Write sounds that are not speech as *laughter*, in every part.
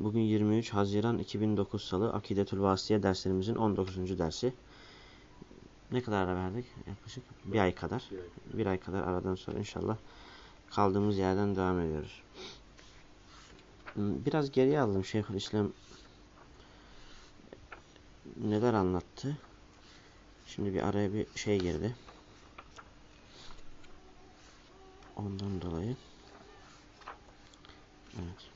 Bugün 23 Haziran 2009 Salı Akidetül Vasiye derslerimizin 19. dersi. Ne kadar ara verdik? Yaklaşık bir ay kadar. Bir ay kadar aradan sonra inşallah kaldığımız yerden devam ediyoruz. Biraz geriye aldım Şeyhülislam neler anlattı. Şimdi bir araya bir şey girdi. Ondan dolayı. Evet.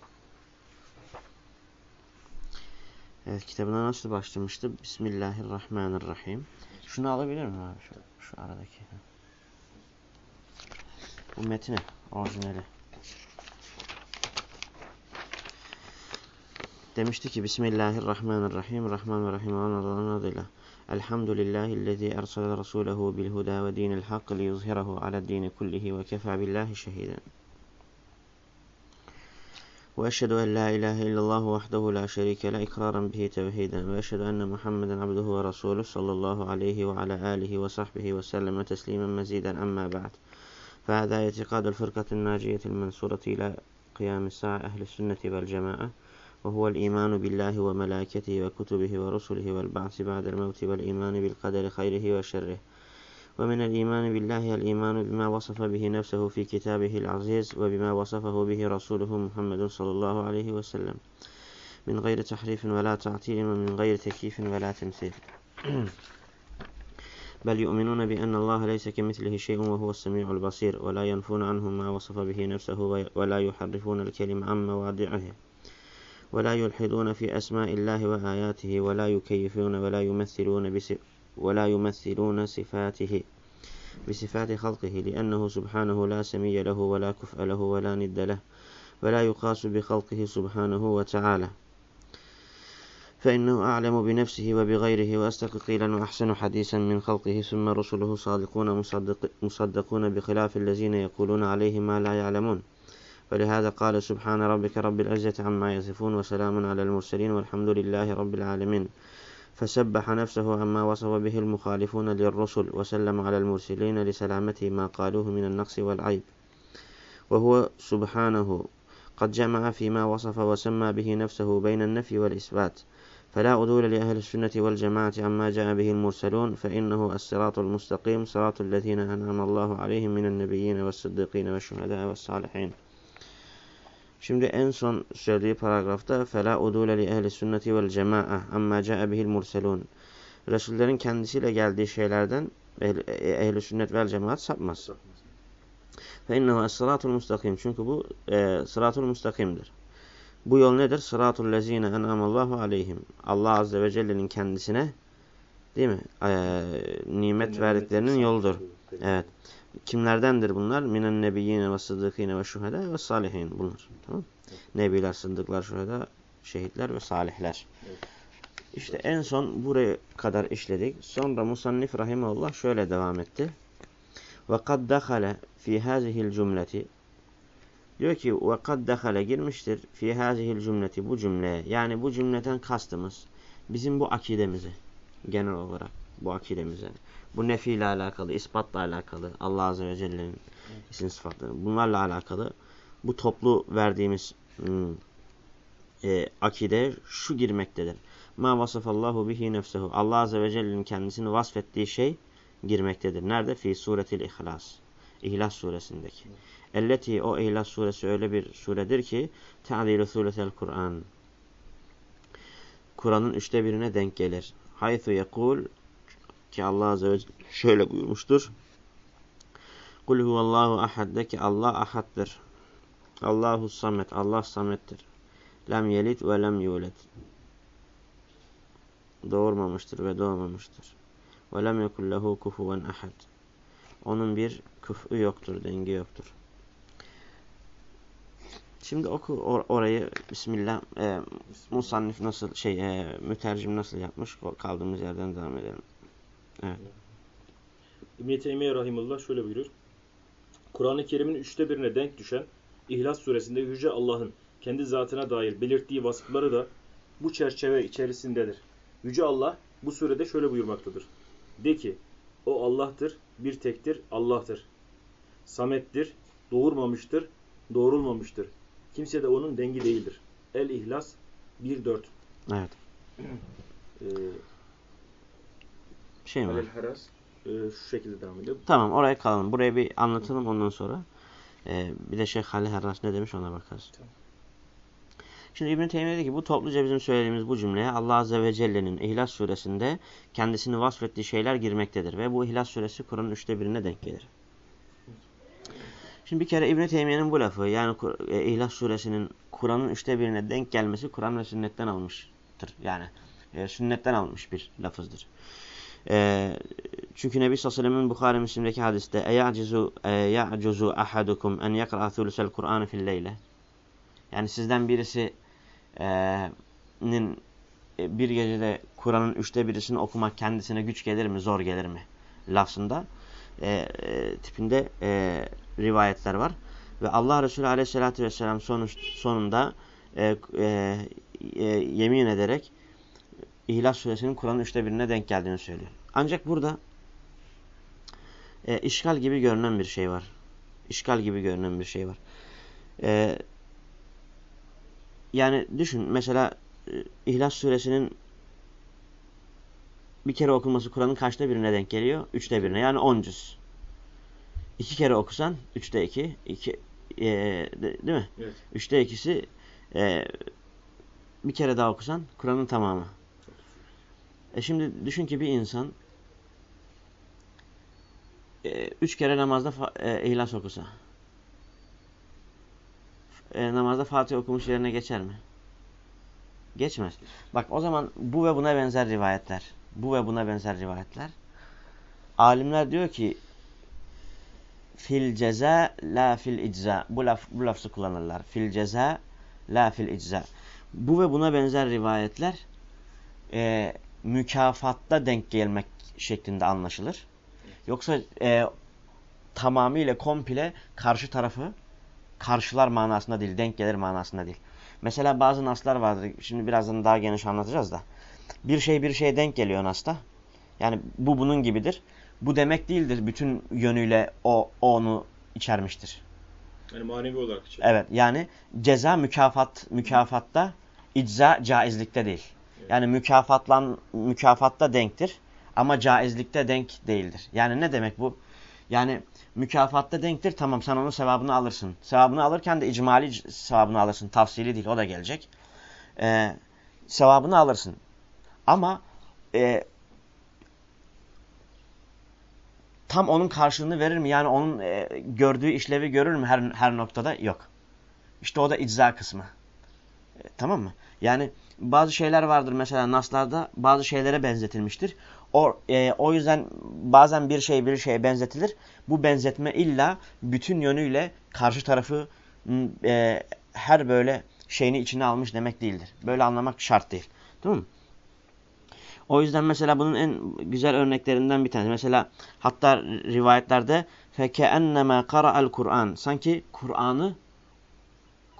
Evet kitabına nasıl başlamıştı? Bismillahirrahmanirrahim. Şunu alabilir miyim abi? Şu, şu aradaki. Bu metni. Orijinali. Demişti ki Bismillahirrahmanirrahim. Rahman ve Rahim olan Allah'ın adıyla. Elhamdülillahillezî ersale rasulehu bil huda ve dinil hak li yuzhirahu ala dini kullihi ve kefa billahi şehiden. وأشهد أن لا إله إلا الله وحده لا شريك له إقرارا به توحيدا. وأشهد أن محمدا عبده ورسوله صلى الله عليه وعلى آله وصحبه وسلم تسليما مزيدا. أما بعد فهذا اعتقاد الفرقة الناجية المنصورة إلى قيام الساعة أهل السنة والجماعة وهو الإيمان بالله وملائكته وكتبه ورسله والبعث بعد الموت والإيمان بالقدر خيره وشره. ومن الإيمان بالله الإيمان بما وصف به نفسه في كتابه العزيز وبما وصفه به رسوله محمد صلى الله عليه وسلم. من غير تحريف ولا تعطيل ومن غير تكييف ولا تمثيل *clears throat* بل يؤمنون بأن الله ليس كمثله شيء وهو السميع البصير ولا ينفون عنه ما وصف به نفسه ولا يحرفون الكلم عن مواضعه. ولا يلحدون في أسماء الله وآياته ولا يكيفون ولا يمثلون ولا يمثلون صفاته بصفات خلقه لأنه سبحانه لا سمي له ولا كفء له ولا ند له ولا يقاس بخلقه سبحانه وتعالى. فإنه أعلم بنفسه وبغيره وأصدق قيلا وأحسن حديثا من خلقه ثم رسله صادقون مصدق مصدقون بخلاف الذين يقولون عليه ما لا يعلمون. ولهذا قال سبحان ربك رب العزة عما يصفون وسلام على المرسلين والحمد لله رب العالمين. فسبح نفسه عما وصف به المخالفون للرسل وسلم على المرسلين لسلامته ما قالوه من النقص والعيب. وهو سبحانه قد جمع فيما وصف وسمى به نفسه بين النفي والإثبات. فلا أدول لأهل السنة والجماعة عما جاء به المرسلون فإنه الصراط المستقيم صراط الذين أنعم الله عليهم من النبيين والصديقين والشهداء والصالحين. Şimdi en son söylediği paragrafta fela udule li ehli sünneti vel cemaa amma caa bihil murselun. Resullerin kendisiyle geldiği şeylerden ehli sünnet vel cemaat sapmaz. Fe innehu es-sıratul mustakim. Çünkü bu e, sıratul mustakimdir. Bu yol nedir? Sıratul lezine en'amallahu aleyhim. Allah azze ve celle'nin kendisine değil mi? E, nimet verdiklerinin yoludur. Evet. Kimlerdendir bunlar? Minen nebiyyine ve sıddıkine ve şuhada ve salihin bunlar. Tamam Nebiler, sıddıklar, şuhada, şehitler ve salihler. Evet. İşte en son buraya kadar işledik. Sonra Musannif Rahimullah şöyle devam etti. Kad dehale fi hazihil cümleti Diyor ki kad dehale girmiştir fi hazihil cümleti bu cümleye. Yani bu cümleden kastımız bizim bu akidemizi genel olarak bu akidemize. Bu nefi ile alakalı, ispatla alakalı, Allah Azze ve Celle'nin isim sıfatları. Bunlarla alakalı bu toplu verdiğimiz hmm, e, akide şu girmektedir. Ma vasafallahu bihi nefsehu. Allah Azze ve Celle'nin kendisini vasfettiği şey girmektedir. Nerede? Fi suretil ihlas. İhlas suresindeki. Elleti o İhlas suresi öyle bir suredir ki ta'dilu suretel Kur'an. Kur'an'ın üçte birine denk gelir. Haythu yekul ki Allah Azze ve Celle şöyle buyurmuştur. Kul huvallahu ahad de ki Allah ahaddır. Allahu samet. Allah samettir. Lem yelit ve lem yulet. Doğurmamıştır ve doğmamıştır. Ve lem yekullehu kufuven ahad. Onun bir küfü yoktur, dengi yoktur. Şimdi oku or orayı Bismillah. E, Musannif nasıl şey e, mütercim nasıl yapmış kaldığımız yerden devam edelim. Evet. İbn-i Teymiye Rahimullah şöyle buyurur. Kur'an-ı Kerim'in üçte birine denk düşen İhlas suresinde Yüce Allah'ın kendi zatına dair belirttiği vasıfları da bu çerçeve içerisindedir. Yüce Allah bu surede şöyle buyurmaktadır. De ki, o Allah'tır, bir tektir, Allah'tır. Samettir, doğurmamıştır, doğrulmamıştır. Kimse de onun dengi değildir. El-İhlas 1-4 Evet. Ee, şey mi? Haras e, şu şekilde devam ediyor. Tamam oraya kalalım. Buraya bir anlatalım ondan sonra. E, bir de Şeyh Halil Harras ne demiş ona bakarız. Tamam. Şimdi İbn-i Teymiye dedi ki bu topluca bizim söylediğimiz bu cümleye Allah Azze ve Celle'nin İhlas suresinde kendisini vasfettiği şeyler girmektedir. Ve bu İhlas suresi Kur'an'ın üçte birine denk gelir. Şimdi bir kere İbn-i Teymiye'nin bu lafı yani e, İhlas suresinin Kur'an'ın üçte birine denk gelmesi Kur'an ve sünnetten almıştır. Yani e, sünnetten almış bir lafızdır. E, çünkü Nebi sallallahu aleyhi ve sellem'in Bukhari hadiste eyacuzu eyacuzu ahadukum en yakra thulusel Kur'an fil leyle. Yani sizden birisinin e, bir gecede Kur'an'ın üçte birisini okumak kendisine güç gelir mi, zor gelir mi lafzında e, e, tipinde e, rivayetler var. Ve Allah Resulü Aleyhisselatü vesselam sonuç, sonunda e, e, e, yemin ederek İhlas Suresinin Kur'an'ın üçte birine denk geldiğini söylüyor. Ancak burada e, işgal gibi görünen bir şey var. İşgal gibi görünen bir şey var. E, yani düşün mesela e, İhlas Suresinin bir kere okunması Kur'an'ın kaçta birine denk geliyor? Üçte birine yani on cüz. İki kere okusan üçte iki, iki e, değil mi? Evet. Üçte ikisi e, bir kere daha okusan Kur'an'ın tamamı. E şimdi düşün ki bir insan e, üç kere namazda e, ihlas okusa e, namazda Fatih okumuş yerine geçer mi? Geçmez. Bak o zaman bu ve buna benzer rivayetler. Bu ve buna benzer rivayetler. Alimler diyor ki fil ceza la fil icza. Bu, laf, bu lafzı kullanırlar. Fil ceza la fil icza. Bu ve buna benzer rivayetler e, mükafatta denk gelmek şeklinde anlaşılır. Yoksa e, tamamıyla komple karşı tarafı karşılar manasında değil, denk gelir manasında değil. Mesela bazı naslar vardır. Şimdi birazdan daha geniş anlatacağız da. Bir şey bir şeye denk geliyor nasta. Yani bu bunun gibidir. Bu demek değildir. Bütün yönüyle o, o onu içermiştir. Yani manevi olarak içer. Evet yani ceza mükafat mükafatta icza caizlikte değil. Yani mükafatlan mükafatta denktir ama caizlikte denk değildir. Yani ne demek bu? Yani mükafatta denktir. Tamam sen onun sevabını alırsın. Sevabını alırken de icmali sevabını alırsın. Tafsili değil o da gelecek. Ee, sevabını alırsın. Ama e, tam onun karşılığını verir mi? Yani onun e, gördüğü işlevi görür mü her, her noktada? Yok. İşte o da icza kısmı. E, tamam mı? Yani bazı şeyler vardır mesela naslarda bazı şeylere benzetilmiştir. O, e, o yüzden bazen bir şey bir şeye benzetilir. Bu benzetme illa bütün yönüyle karşı tarafı e, her böyle şeyini içine almış demek değildir. Böyle anlamak şart değil. Tamam mı? O yüzden mesela bunun en güzel örneklerinden bir tanesi. Mesela hatta rivayetlerde فَكَأَنَّمَا قَرَأَ الْقُرْآنِ Sanki Kur'an'ı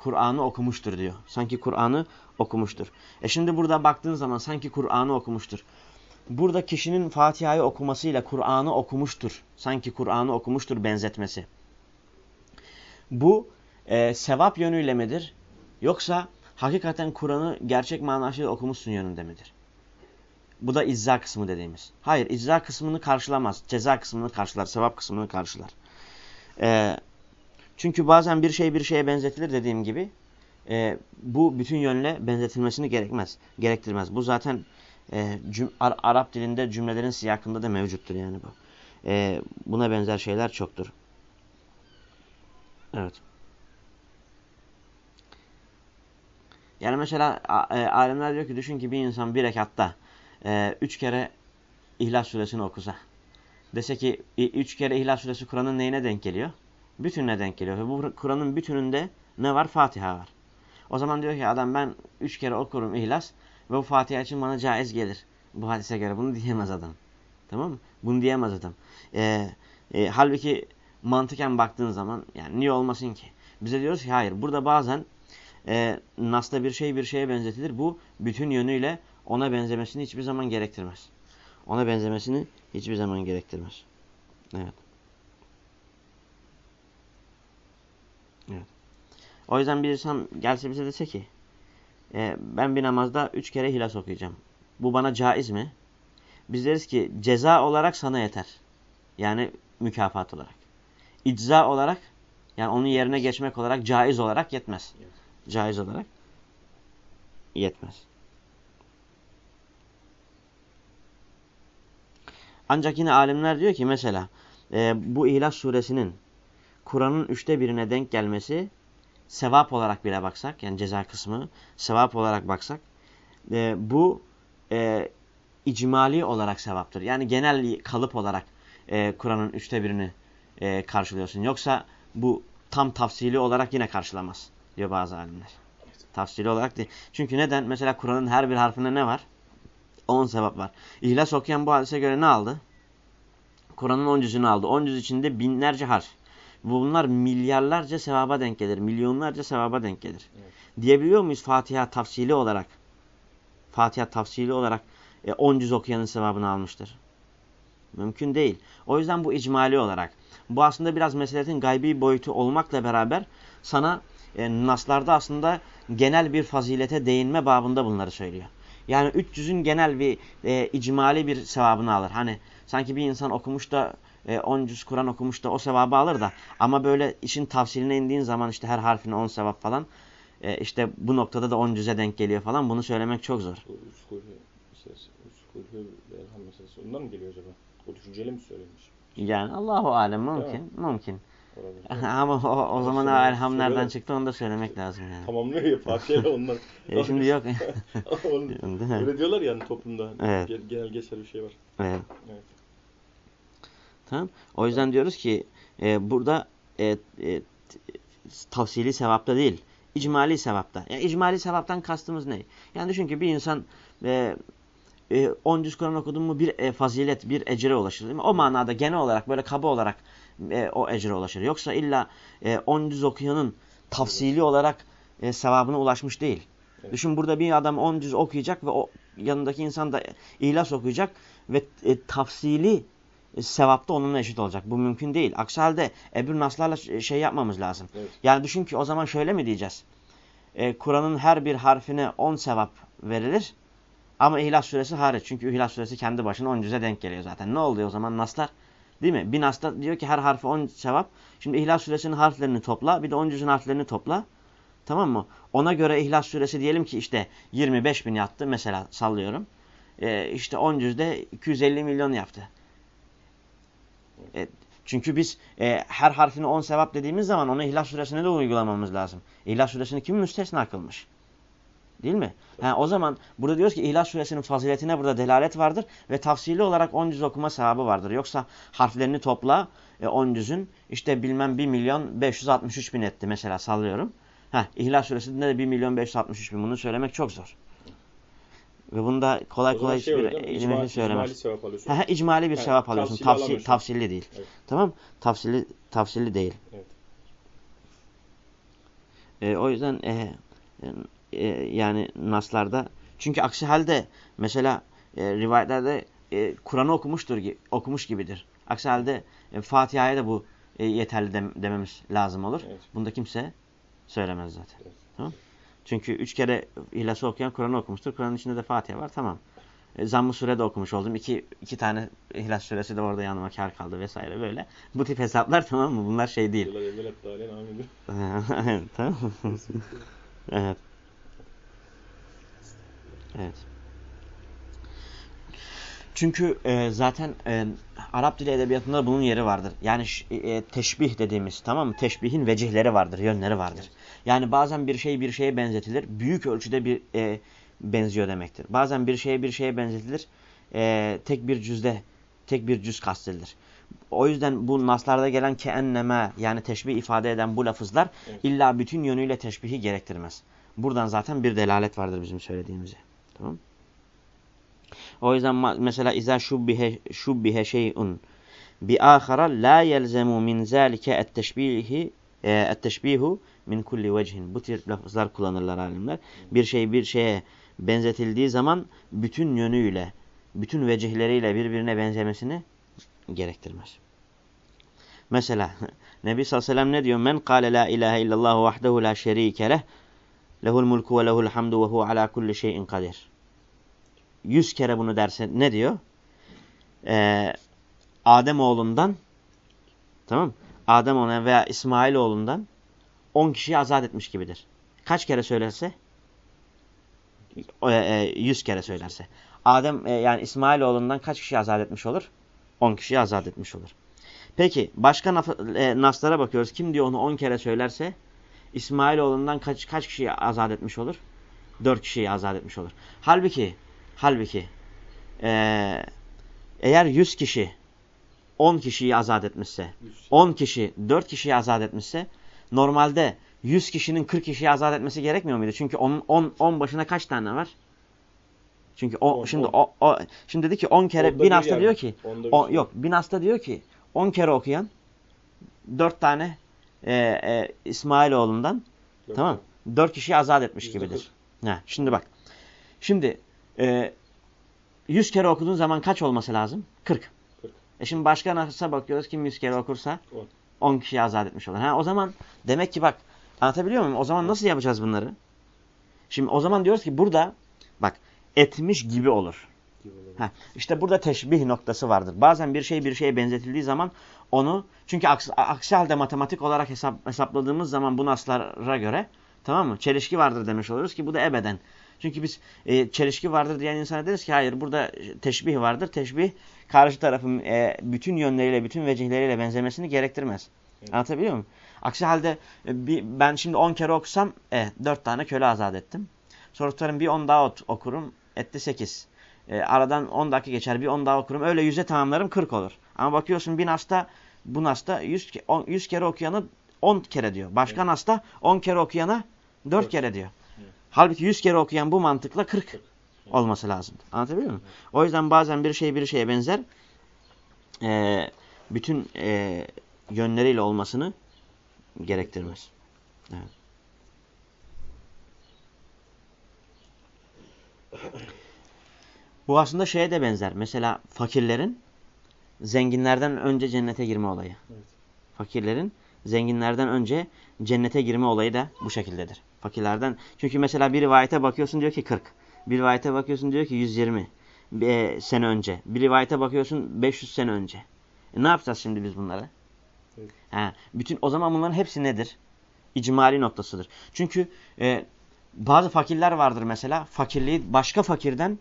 Kur'an'ı okumuştur diyor. Sanki Kur'an'ı okumuştur. E şimdi burada baktığın zaman sanki Kur'an'ı okumuştur. Burada kişinin Fatiha'yı okumasıyla Kur'an'ı okumuştur. Sanki Kur'an'ı okumuştur benzetmesi. Bu e, sevap yönüyle midir? Yoksa hakikaten Kur'an'ı gerçek manasıyla okumuşsun yönünde midir? Bu da izza kısmı dediğimiz. Hayır izza kısmını karşılamaz. Ceza kısmını karşılar. Sevap kısmını karşılar. Ee, çünkü bazen bir şey bir şeye benzetilir dediğim gibi. E, bu bütün yönle benzetilmesini gerekmez. Gerektirmez. Bu zaten e, cüm, Ar Arap dilinde cümlelerin siyakında da mevcuttur yani bu. E, buna benzer şeyler çoktur. Evet. Yani mesela e, alimler diyor ki düşün ki bir insan bir rekatta e, üç kere İhlas suresini okusa. Dese ki üç kere İhlas suresi Kur'an'ın neyine denk geliyor? Bütününe denk geliyor. Ve bu Kur'an'ın bütününde Ne var? Fatiha var. O zaman diyor ki adam ben üç kere okurum ihlas ve bu Fatiha için bana caiz gelir. Bu hadise göre bunu diyemez adam. Tamam mı? Bunu diyemez adam. Ee, e, halbuki mantıken baktığın zaman yani niye olmasın ki? Bize diyoruz ki hayır. Burada bazen e, Nas'ta bir şey bir şeye benzetilir. Bu bütün yönüyle ona benzemesini hiçbir zaman gerektirmez. Ona benzemesini hiçbir zaman gerektirmez. Evet. O yüzden bir insan gelse bize dese ki e, ben bir namazda üç kere hilas okuyacağım. Bu bana caiz mi? Biz deriz ki ceza olarak sana yeter. Yani mükafat olarak. İcza olarak yani onun yerine geçmek olarak caiz olarak yetmez. Caiz olarak yetmez. Ancak yine alimler diyor ki mesela e, bu İhlas suresinin Kur'an'ın üçte birine denk gelmesi sevap olarak bile baksak yani ceza kısmı sevap olarak baksak e, bu e, icmali olarak sevaptır. Yani genel kalıp olarak e, Kur'an'ın üçte birini e, karşılıyorsun. Yoksa bu tam tafsili olarak yine karşılamaz diyor bazı alimler. Tafsili olarak değil. Çünkü neden? Mesela Kur'an'ın her bir harfinde ne var? 10 sevap var. İhlas okuyan bu hadise göre ne aldı? Kur'an'ın 10 cüzünü aldı. 10 cüz içinde binlerce harf. Bunlar milyarlarca sevaba denk gelir. Milyonlarca sevaba denk gelir. Evet. Diyebiliyor muyuz Fatiha tafsili olarak? Fatiha tafsili olarak 10 e, cüz okuyanın sevabını almıştır. Mümkün değil. O yüzden bu icmali olarak. Bu aslında biraz meseletin gaybi boyutu olmakla beraber sana e, naslarda aslında genel bir fazilete değinme babında bunları söylüyor. Yani 300'ün genel bir e, icmali bir sevabını alır. Hani sanki bir insan okumuş da e, 10 cüz Kur'an okumuş da o sevabı alır da ama böyle işin tavsiline indiğin zaman işte her harfine 10 sevap falan e, işte bu noktada da 10 cüze denk geliyor falan bunu söylemek çok zor. Ondan mı geliyor acaba? O düşünceyle mi söylemiş? Yani Allahu alem mümkün. Mümkün. *laughs* Ama o, o zaman elham nereden çıktı onu da söylemek lazım yani. Tamamlıyor ya Fatiha'yla onlar. *laughs* e şimdi yok. *laughs* Öyle diyorlar yani toplumda. Evet. Genel geçer bir şey var. Evet. evet. Tamam. O yüzden diyoruz ki e, burada e, e, tavsili sevapta değil. İcmali sevapta. Yani icmali sevaptan kastımız ne? Yani düşün ki bir insan e, e, 10 cüz Kur'an okudun mu bir e, fazilet, bir ecre ulaşır değil mi? O manada genel olarak böyle kaba olarak e, o ecre ulaşır. Yoksa illa e, 10 cüz okuyanın tafsili olarak e, sevabına ulaşmış değil. Evet. Düşün burada bir adam 10 cüz okuyacak ve o yanındaki insan da ihlas okuyacak ve e, tafsili e, sevapta onunla eşit olacak. Bu mümkün değil. Aksi halde ebür naslarla şey yapmamız lazım. Evet. Yani düşün ki o zaman şöyle mi diyeceğiz? E, Kur'an'ın her bir harfine 10 sevap verilir. Ama İhlas suresi hariç. Çünkü İhlas suresi kendi başına 10 cüze denk geliyor zaten. Ne oluyor o zaman naslar? Değil mi? Bir nasta diyor ki her harfi 10 sevap. Şimdi İhlas suresinin harflerini topla. Bir de 10 cüzün harflerini topla. Tamam mı? Ona göre İhlas suresi diyelim ki işte 25 bin yaptı. Mesela sallıyorum. Ee, işte 10 cüzde 250 milyon yaptı. E, çünkü biz e, her harfini 10 sevap dediğimiz zaman onu İhlas suresine de uygulamamız lazım. İhlas suresini kim müstesna kılmış? Değil mi? Ha, o zaman burada diyoruz ki İhlas suresinin faziletine burada delalet vardır ve tafsili olarak 10 cüz okuma sevabı vardır. Yoksa harflerini topla e, 10 cüzün işte bilmem 1 milyon 563 bin etti mesela sallıyorum. Ha, İhlas suresinde de 1 milyon 563 bin bunu söylemek çok zor. Ve bunda kolay kolay şey hiçbir ilim söylemez. İcmali sevap alıyorsun. Ha, icmali bir yani, sevap alıyorsun. Tavsil, tavsilli değil. Evet. Tamam Tavsilli, tavsilli değil. Evet. E, o yüzden e, e, yani naslarda çünkü aksi halde mesela e, rivayetlerde e, Kur'an'ı okumuştur okumuş gibidir. Aksi halde e, Fatiha'ya da bu e, yeterli dem dememiz lazım olur. Evet. Bunda kimse söylemez zaten. Evet. Tamam? Çünkü üç kere İhlas'ı okuyan Kur'an'ı okumuştur. Kur'an'ın içinde de Fatiha var. Tamam. E, Zamm-ı Sure'de okumuş oldum. İki, iki tane İhlas Suresi de orada yanıma kar kaldı vesaire böyle. Bu tip hesaplar *laughs* tamam mı? Bunlar şey değil. *laughs* tamam Evet. Evet. Çünkü e, zaten e, Arap dili edebiyatında bunun yeri vardır. Yani e, teşbih dediğimiz tamam mı? Teşbihin vecihleri vardır, yönleri vardır. Yani bazen bir şey bir şeye benzetilir. Büyük ölçüde bir e, benziyor demektir. Bazen bir şeye bir şeye benzetilir. E, tek bir cüzde, tek bir cüz kastedilir. O yüzden bu naslarda gelen keenneme yani teşbih ifade eden bu lafızlar Evet. illa bütün yönüyle teşbihi gerektirmez. Buradan zaten bir delalet vardır bizim söylediğimize. Tamam O yüzden mesela izâ şubbihe, şubbihe şey'un bi ahara la yelzemu min zâlike et-teşbihi e, et-teşbihu min kulli vecihin. Bu tür lafızlar kullanırlar alimler. Bir şey bir şeye benzetildiği zaman bütün yönüyle, bütün vecihleriyle birbirine benzemesini gerektirmez. Mesela *laughs* Nebi sallallahu aleyhi ve sellem ne diyor? Men kâle la ilahe illallah vahdehu la şerîke leh lehul mulku ve lehul hamdu ve hu ala kulli şeyin kadir. Yüz kere bunu derse ne diyor? Ee, Adem oğlundan tamam Adem oğlundan veya İsmail oğlundan 10 kişiyi azat etmiş gibidir. Kaç kere söylerse? E, e, 100 kere söylerse. Adem e, yani İsmail oğlundan kaç kişi azat etmiş olur? 10 kişiyi azat etmiş olur. Peki başka naslara bakıyoruz. Kim diyor onu 10 kere söylerse İsmail oğlundan kaç kaç kişiyi azat etmiş olur? 4 kişiyi azat etmiş olur. Halbuki halbuki e, eğer 100 kişi 10 kişiyi azat etmişse, 10 kişi 4 kişiyi azat etmişse normalde 100 kişinin 40 kişiyi azat etmesi gerekmiyor muydu? Çünkü 10 10 10 başına kaç tane var? Çünkü o On, şimdi on. o, o şimdi dedi ki 10 kere bin hasta diyor ki o, şey. yok bin hasta diyor ki 10 kere okuyan 4 tane e, e, İsmailoğlu'ndan tamam 4 kişiyi azat etmiş gibidir. Ha, şimdi bak. Şimdi e, 100 kere okuduğun zaman kaç olması lazım? 40. 40. E şimdi başka nasılsa bakıyoruz kim 100 kere okursa On. 10 kişiyi azat etmiş olur. Ha, o zaman demek ki bak anlatabiliyor muyum? O zaman nasıl yapacağız bunları? Şimdi o zaman diyoruz ki burada bak etmiş gibi olur. gibi olur. Ha, işte burada teşbih noktası vardır. Bazen bir şey bir şeye benzetildiği zaman onu çünkü aksi, aksi halde matematik olarak hesap, hesapladığımız zaman bu naslara göre tamam mı? Çelişki vardır demiş oluruz ki bu da ebeden. Çünkü biz e, çelişki vardır diyen insana deriz ki hayır burada teşbih vardır. Teşbih karşı tarafın e, bütün yönleriyle, bütün vecihleriyle benzemesini gerektirmez. Evet. Anlatabiliyor muyum? Aksi halde e, bir, ben şimdi 10 kere okusam e, 4 tane köle azat ettim. Sonra tutarım bir 10 daha ot- okurum etti 8. E, aradan 10 dakika geçer bir 10 daha okurum. Öyle 100'e tamamlarım 40 olur. Ama bakıyorsun bir nasta bu nasta 100, ke- on- 100 kere okuyanı 10 kere diyor. Başka nasta 10 kere okuyana 4 Dört. kere diyor. Halbuki 100 kere okuyan bu mantıkla 40 Kırk. olması lazım. Anlatabiliyor muyum? O yüzden bazen bir şey bir şeye benzer. E, bütün e, yönleriyle olmasını gerektirmez. Evet. Bu aslında şeye de benzer. Mesela fakirlerin zenginlerden önce cennete girme olayı. Evet. Fakirlerin zenginlerden önce cennete girme olayı da bu şekildedir. Fakirlerden. Çünkü mesela bir rivayete bakıyorsun diyor ki 40. Bir rivayete bakıyorsun diyor ki 120 e, sene önce. Bir rivayete bakıyorsun 500 sene önce. E, ne yapacağız şimdi biz bunlara? Evet. Ha, bütün o zaman bunların hepsi nedir? İcmali noktasıdır. Çünkü e, bazı fakirler vardır mesela. Fakirliği başka fakirden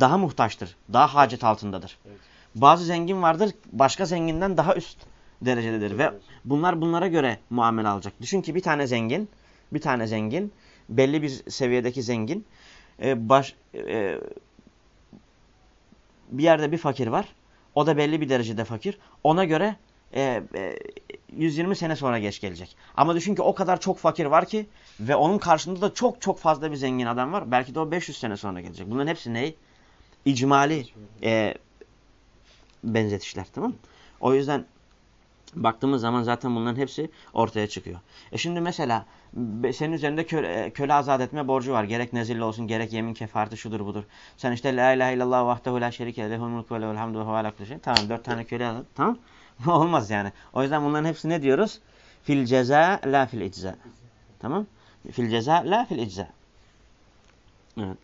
daha muhtaçtır. Daha hacet altındadır. Evet. Bazı zengin vardır. Başka zenginden daha üst derecededir. Ve Evet. bunlar bunlara göre muamele alacak. Düşün ki bir tane zengin, bir tane zengin, belli bir seviyedeki zengin, e, baş, e, bir yerde bir fakir var. O da belli bir derecede fakir. Ona göre e, e, 120 sene sonra geç gelecek. Ama düşün ki o kadar çok fakir var ki ve onun karşında da çok çok fazla bir zengin adam var. Belki de o 500 sene sonra gelecek. Bunların hepsi ne? İcmali e, benzetişler tamam? O yüzden baktığımız zaman zaten bunların hepsi ortaya çıkıyor. E şimdi mesela senin üzerinde köle, e, köle azat etme borcu var. Gerek nezirli olsun gerek yemin kefareti şudur budur. Sen işte la ilahe illallah vahdehu la şerike lehul mulku ve lehul hamdu ve huve şey. Tamam dört tane köle azat. Tamam. *laughs* Olmaz yani. O yüzden bunların hepsi ne diyoruz? Fil ceza la fil icza. Tamam. Fil ceza la fil icza. Evet.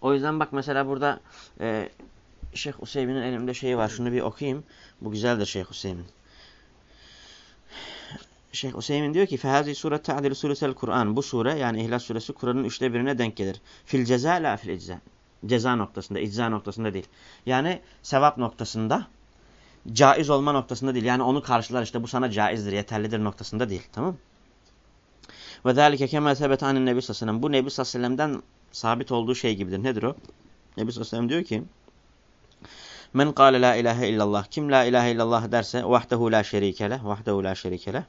O yüzden bak mesela burada e, Şeyh Hüseyin'in elimde şeyi var. Şunu bir okuyayım. Bu güzeldir Şeyh Hüseyin. Şeyh Hüseyin diyor ki فَهَذِي سُورَ تَعْدِلُ سُلُسَ Kur'an. Bu sure yani İhlas suresi Kur'an'ın üçte birine denk gelir. Fil ceza la fil icza. Ceza noktasında, icza noktasında değil. Yani sevap noktasında, caiz olma noktasında değil. Yani onu karşılar işte bu sana caizdir, yeterlidir noktasında değil. Tamam Ve ذَٰلِكَ كَمَا ثَبَتَ عَنِ النَّبِ sallallahu Bu Nebi sallallahu sabit olduğu şey gibidir. Nedir o? Nebi sallallahu diyor ki Men kâle la ilahe illallah. Kim la ilahe illallah derse vahdehu la şerike leh. Vahdehu la şerike leh.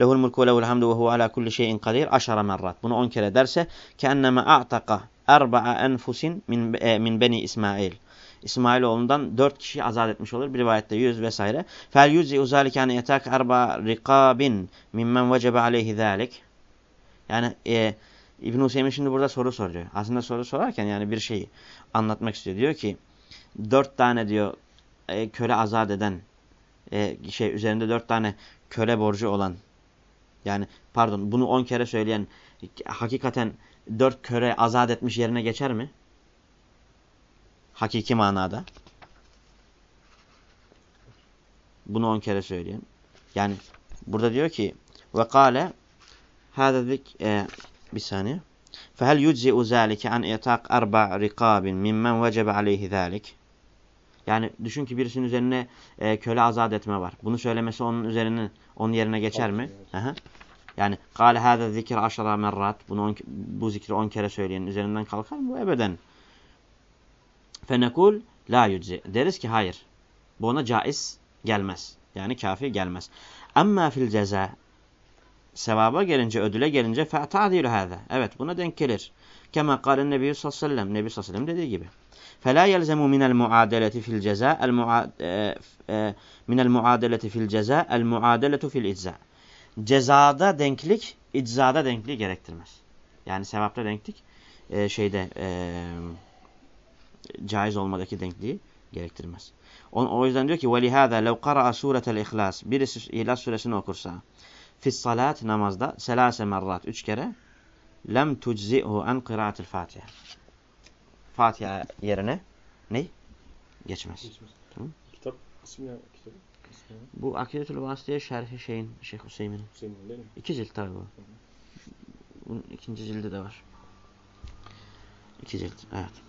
Lehul mulku ve lehul hamdu ve huve ala kulli şeyin kadir. Aşara merrat. Bunu on kere derse keenneme a'taka erba'a enfusin min, e, min beni İsmail. İsmailoğlundan dört kişi azat etmiş olur. Bir rivayette yüz vesaire. Fel yüzzi uzalike an yetak erba rikabin mimmen vecebe aleyhi zalik. Yani e, İbn Hüseyin şimdi burada soru soruyor. Aslında soru sorarken yani bir şeyi anlatmak istiyor. Diyor ki dört tane diyor e, köle azat eden e, şey üzerinde dört tane köle borcu olan yani pardon bunu on kere söyleyen hakikaten dört köle azat etmiş yerine geçer mi? Hakiki manada. Bunu on kere söyleyen. Yani burada diyor ki ve kâle hâzâ zik e, bir saniye. فهل يجزئ ذلك عن إعتاق أربع رقاب ممن وجب عليه ذلك Yani düşün ki birisinin üzerine e, köle azat etme var. Bunu söylemesi onun üzerine onun yerine geçer mi? Aha. Yani kâle hâze zikir aşara merrat. Bunu on, bu zikri on kere söyleyenin üzerinden kalkar mı? Bu ebeden. Fenekul la yüczi. Deriz ki hayır. Bu ona caiz gelmez. Yani kafi gelmez. Amma fil ceza Sevaba gelince, ödüle gelince fe'ta'dilu hâze. Evet buna denk gelir. Kema kâlen Nebi sallallahu aleyhi ve sellem. Nebi sallallahu aleyhi ve sellem dediği gibi. فلا يلزم من المعادلة في الجزاء من المعادلة في الجزاء المعادلة في الإجزاء. Cezada denklik, iczada denkliği gerektirmez. Yani sevapta denklik e, şeyde e, caiz olmadaki denkliği gerektirmez. O, o yüzden diyor ki وَلِهَذَا لَوْ قَرَأَ سُورَةَ الْإِخْلَاسِ Birisi İhlas suresini okursa fis salat namazda selase merrat üç kere lem tuczi'hu an kıraatil Fatiha. Fatiha yerine ne? Geçmez. Geçmez. Tamam. Kitap ismi ismi ne? Bu Akidetül Vasıta'ya şerhi şeyin Şeyh Hüseyin'in. Hüseyin değil mi? İki cilt tabi bu. Bunun ikinci cildi de var. İki cilt. Evet.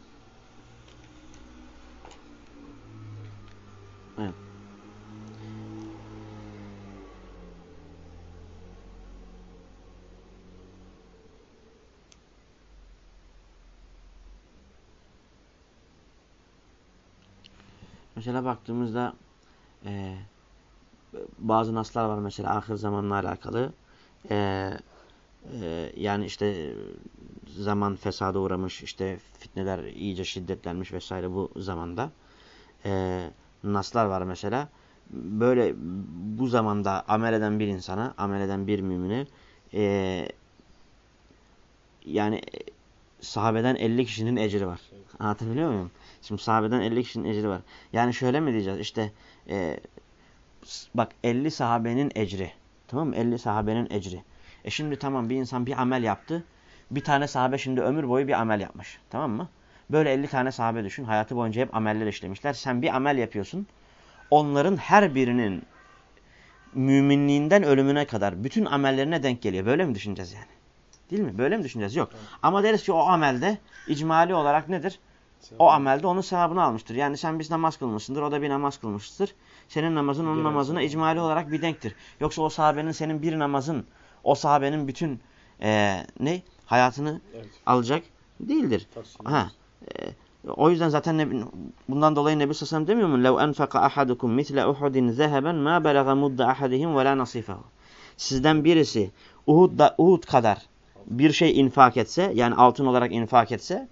Evet. Mesela baktığımızda e, bazı naslar var mesela ahir zamanla alakalı. E, e, yani işte zaman fesada uğramış, işte fitneler iyice şiddetlenmiş vesaire bu zamanda. E, naslar var mesela. Böyle bu zamanda amel eden bir insana, amel eden bir mümine e, yani sahabeden 50 kişinin ecri var. Anlatabiliyor muyum? Şimdi sahabeden 50 kişinin ecri var. Yani şöyle mi diyeceğiz? İşte e, bak 50 sahabenin ecri. Tamam mı? 50 sahabenin ecri. E şimdi tamam bir insan bir amel yaptı. Bir tane sahabe şimdi ömür boyu bir amel yapmış. Tamam mı? Böyle 50 tane sahabe düşün. Hayatı boyunca hep ameller işlemişler. Sen bir amel yapıyorsun. Onların her birinin müminliğinden ölümüne kadar bütün amellerine denk geliyor. Böyle mi düşüneceğiz yani? Değil mi? Böyle mi düşüneceğiz? Yok. Evet. Ama deriz ki o amelde icmali olarak nedir? O amelde onun sevabını almıştır. Yani sen biz namaz kılmışsındır, o da bir namaz kılmıştır. Senin namazın onun Genel namazına sevap. icmali olarak bir denktir. Yoksa o sahabenin senin bir namazın, o sahabenin bütün e, ne hayatını Evet. alacak değildir. Tavsiye Ha. E, o yüzden zaten Nebi, bundan dolayı Nebi Sallallahu aleyhi ve sellem demiyor mu? لَوْ أَنْفَقَ أَحَدُكُمْ مِثْلَ أُحُدٍ ذَهَبًا مَا بَلَغَ مُدَّ أَحَدِهِمْ وَلَا نَصِيفَهُ Sizden birisi Uhud'da, Uhud kadar bir şey infak etse, yani altın olarak infak etse,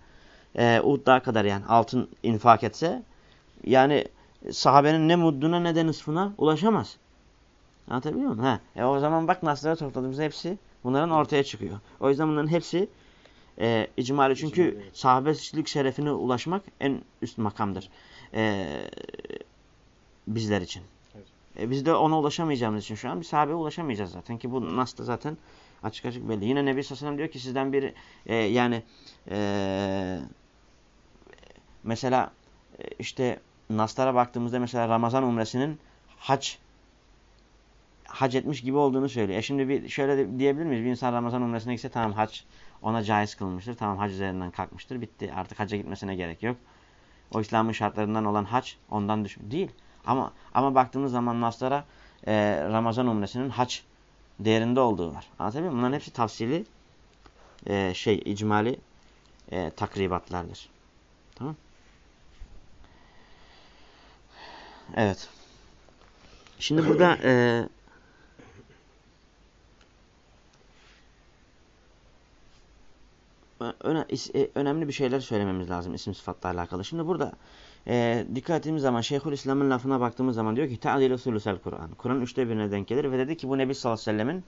e, Uhud dağı kadar yani altın infak etse, yani sahabenin ne mudduna ne de nısfına ulaşamaz. Anlatabiliyor muyum? Ha. E o zaman bak naslara topladığımızda hepsi bunların ortaya çıkıyor. O yüzden bunların hepsi e, icmali. Çünkü İcmali, evet. sahabelik şerefine ulaşmak en üst makamdır. E, bizler için. Evet. E, biz de ona ulaşamayacağımız için şu an bir sahabeye ulaşamayacağız zaten ki bu nas da zaten açık açık belli. Yine Nebi sellem diyor ki sizden bir e, yani e, mesela e, işte naslara baktığımızda mesela Ramazan umresinin hac hac etmiş gibi olduğunu söylüyor. E şimdi bir şöyle diyebilir miyiz? Bir insan Ramazan umresine gitse tamam hac ona caiz kılmıştır. Tamam hac üzerinden kalkmıştır. Bitti. Artık hacca gitmesine gerek yok. O İslam'ın şartlarından olan hac ondan düş değil. Ama ama baktığımız zaman naslara e, Ramazan umresinin hac değerinde olduğu var. Anlatabiliyor muyum? Bunların hepsi tavsili e, şey icmali e, takribatlardır. Tamam. Evet. Şimdi burada e, e, önemli bir şeyler söylememiz lazım isim sıfatla alakalı. Şimdi burada e, dikkat ettiğimiz zaman Şeyhülislam'ın lafına baktığımız zaman diyor ki ta'dil sulusel Kur'an. Kur'an üçte birine denk gelir ve dedi ki bu Nebi sallallahu aleyhi ve sellemin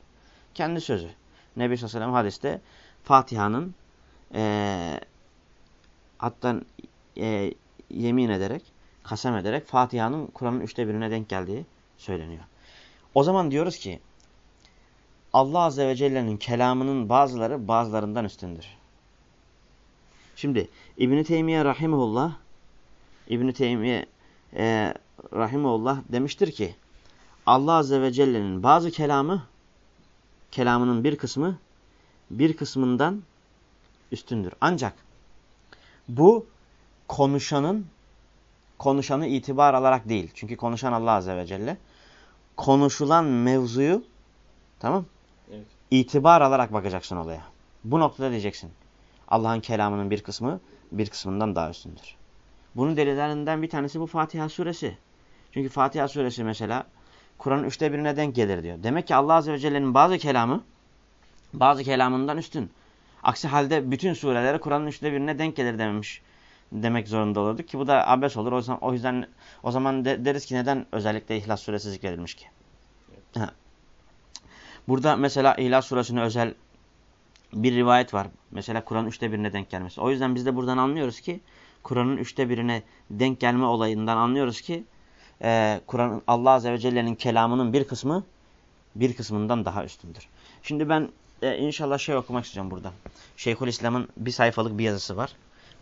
kendi sözü. Nebi sallallahu aleyhi ve sellem hadiste Fatiha'nın e, hatta e, yemin ederek, kasem ederek Fatiha'nın Kur'an'ın üçte birine denk geldiği söyleniyor. O zaman diyoruz ki Allah Azze ve Celle'nin kelamının bazıları bazılarından üstündür. Şimdi İbn-i Teymiye Rahimullah İbn-i Teymiye e, Rahimullah demiştir ki Allah Azze ve Celle'nin bazı kelamı kelamının bir kısmı bir kısmından üstündür. Ancak bu konuşanın konuşanı itibar alarak değil. Çünkü konuşan Allah Azze ve Celle. Konuşulan mevzuyu tamam evet. itibar alarak bakacaksın olaya. Bu noktada diyeceksin. Allah'ın kelamının bir kısmı bir kısmından daha üstündür. Bunun delillerinden bir tanesi bu Fatiha suresi. Çünkü Fatiha suresi mesela Kur'an'ın üçte birine denk gelir diyor. Demek ki Allah Azze ve Celle'nin bazı kelamı bazı kelamından üstün. Aksi halde bütün sureleri Kur'an'ın üçte birine denk gelir dememiş demek zorunda olurduk ki bu da abes olur. O yüzden o, yüzden, o zaman de, deriz ki neden özellikle İhlas suresi zikredilmiş ki? Evet. Burada mesela İhlas suresine özel bir rivayet var. Mesela Kur'an'ın üçte birine denk gelmesi. O yüzden biz de buradan anlıyoruz ki Kur'an'ın üçte birine denk gelme olayından anlıyoruz ki e, Kur'an Allah Azze ve Celle'nin kelamının bir kısmı bir kısmından daha üstündür. Şimdi ben e, inşallah şey okumak istiyorum burada. Şeyhülislam'ın bir sayfalık bir yazısı var.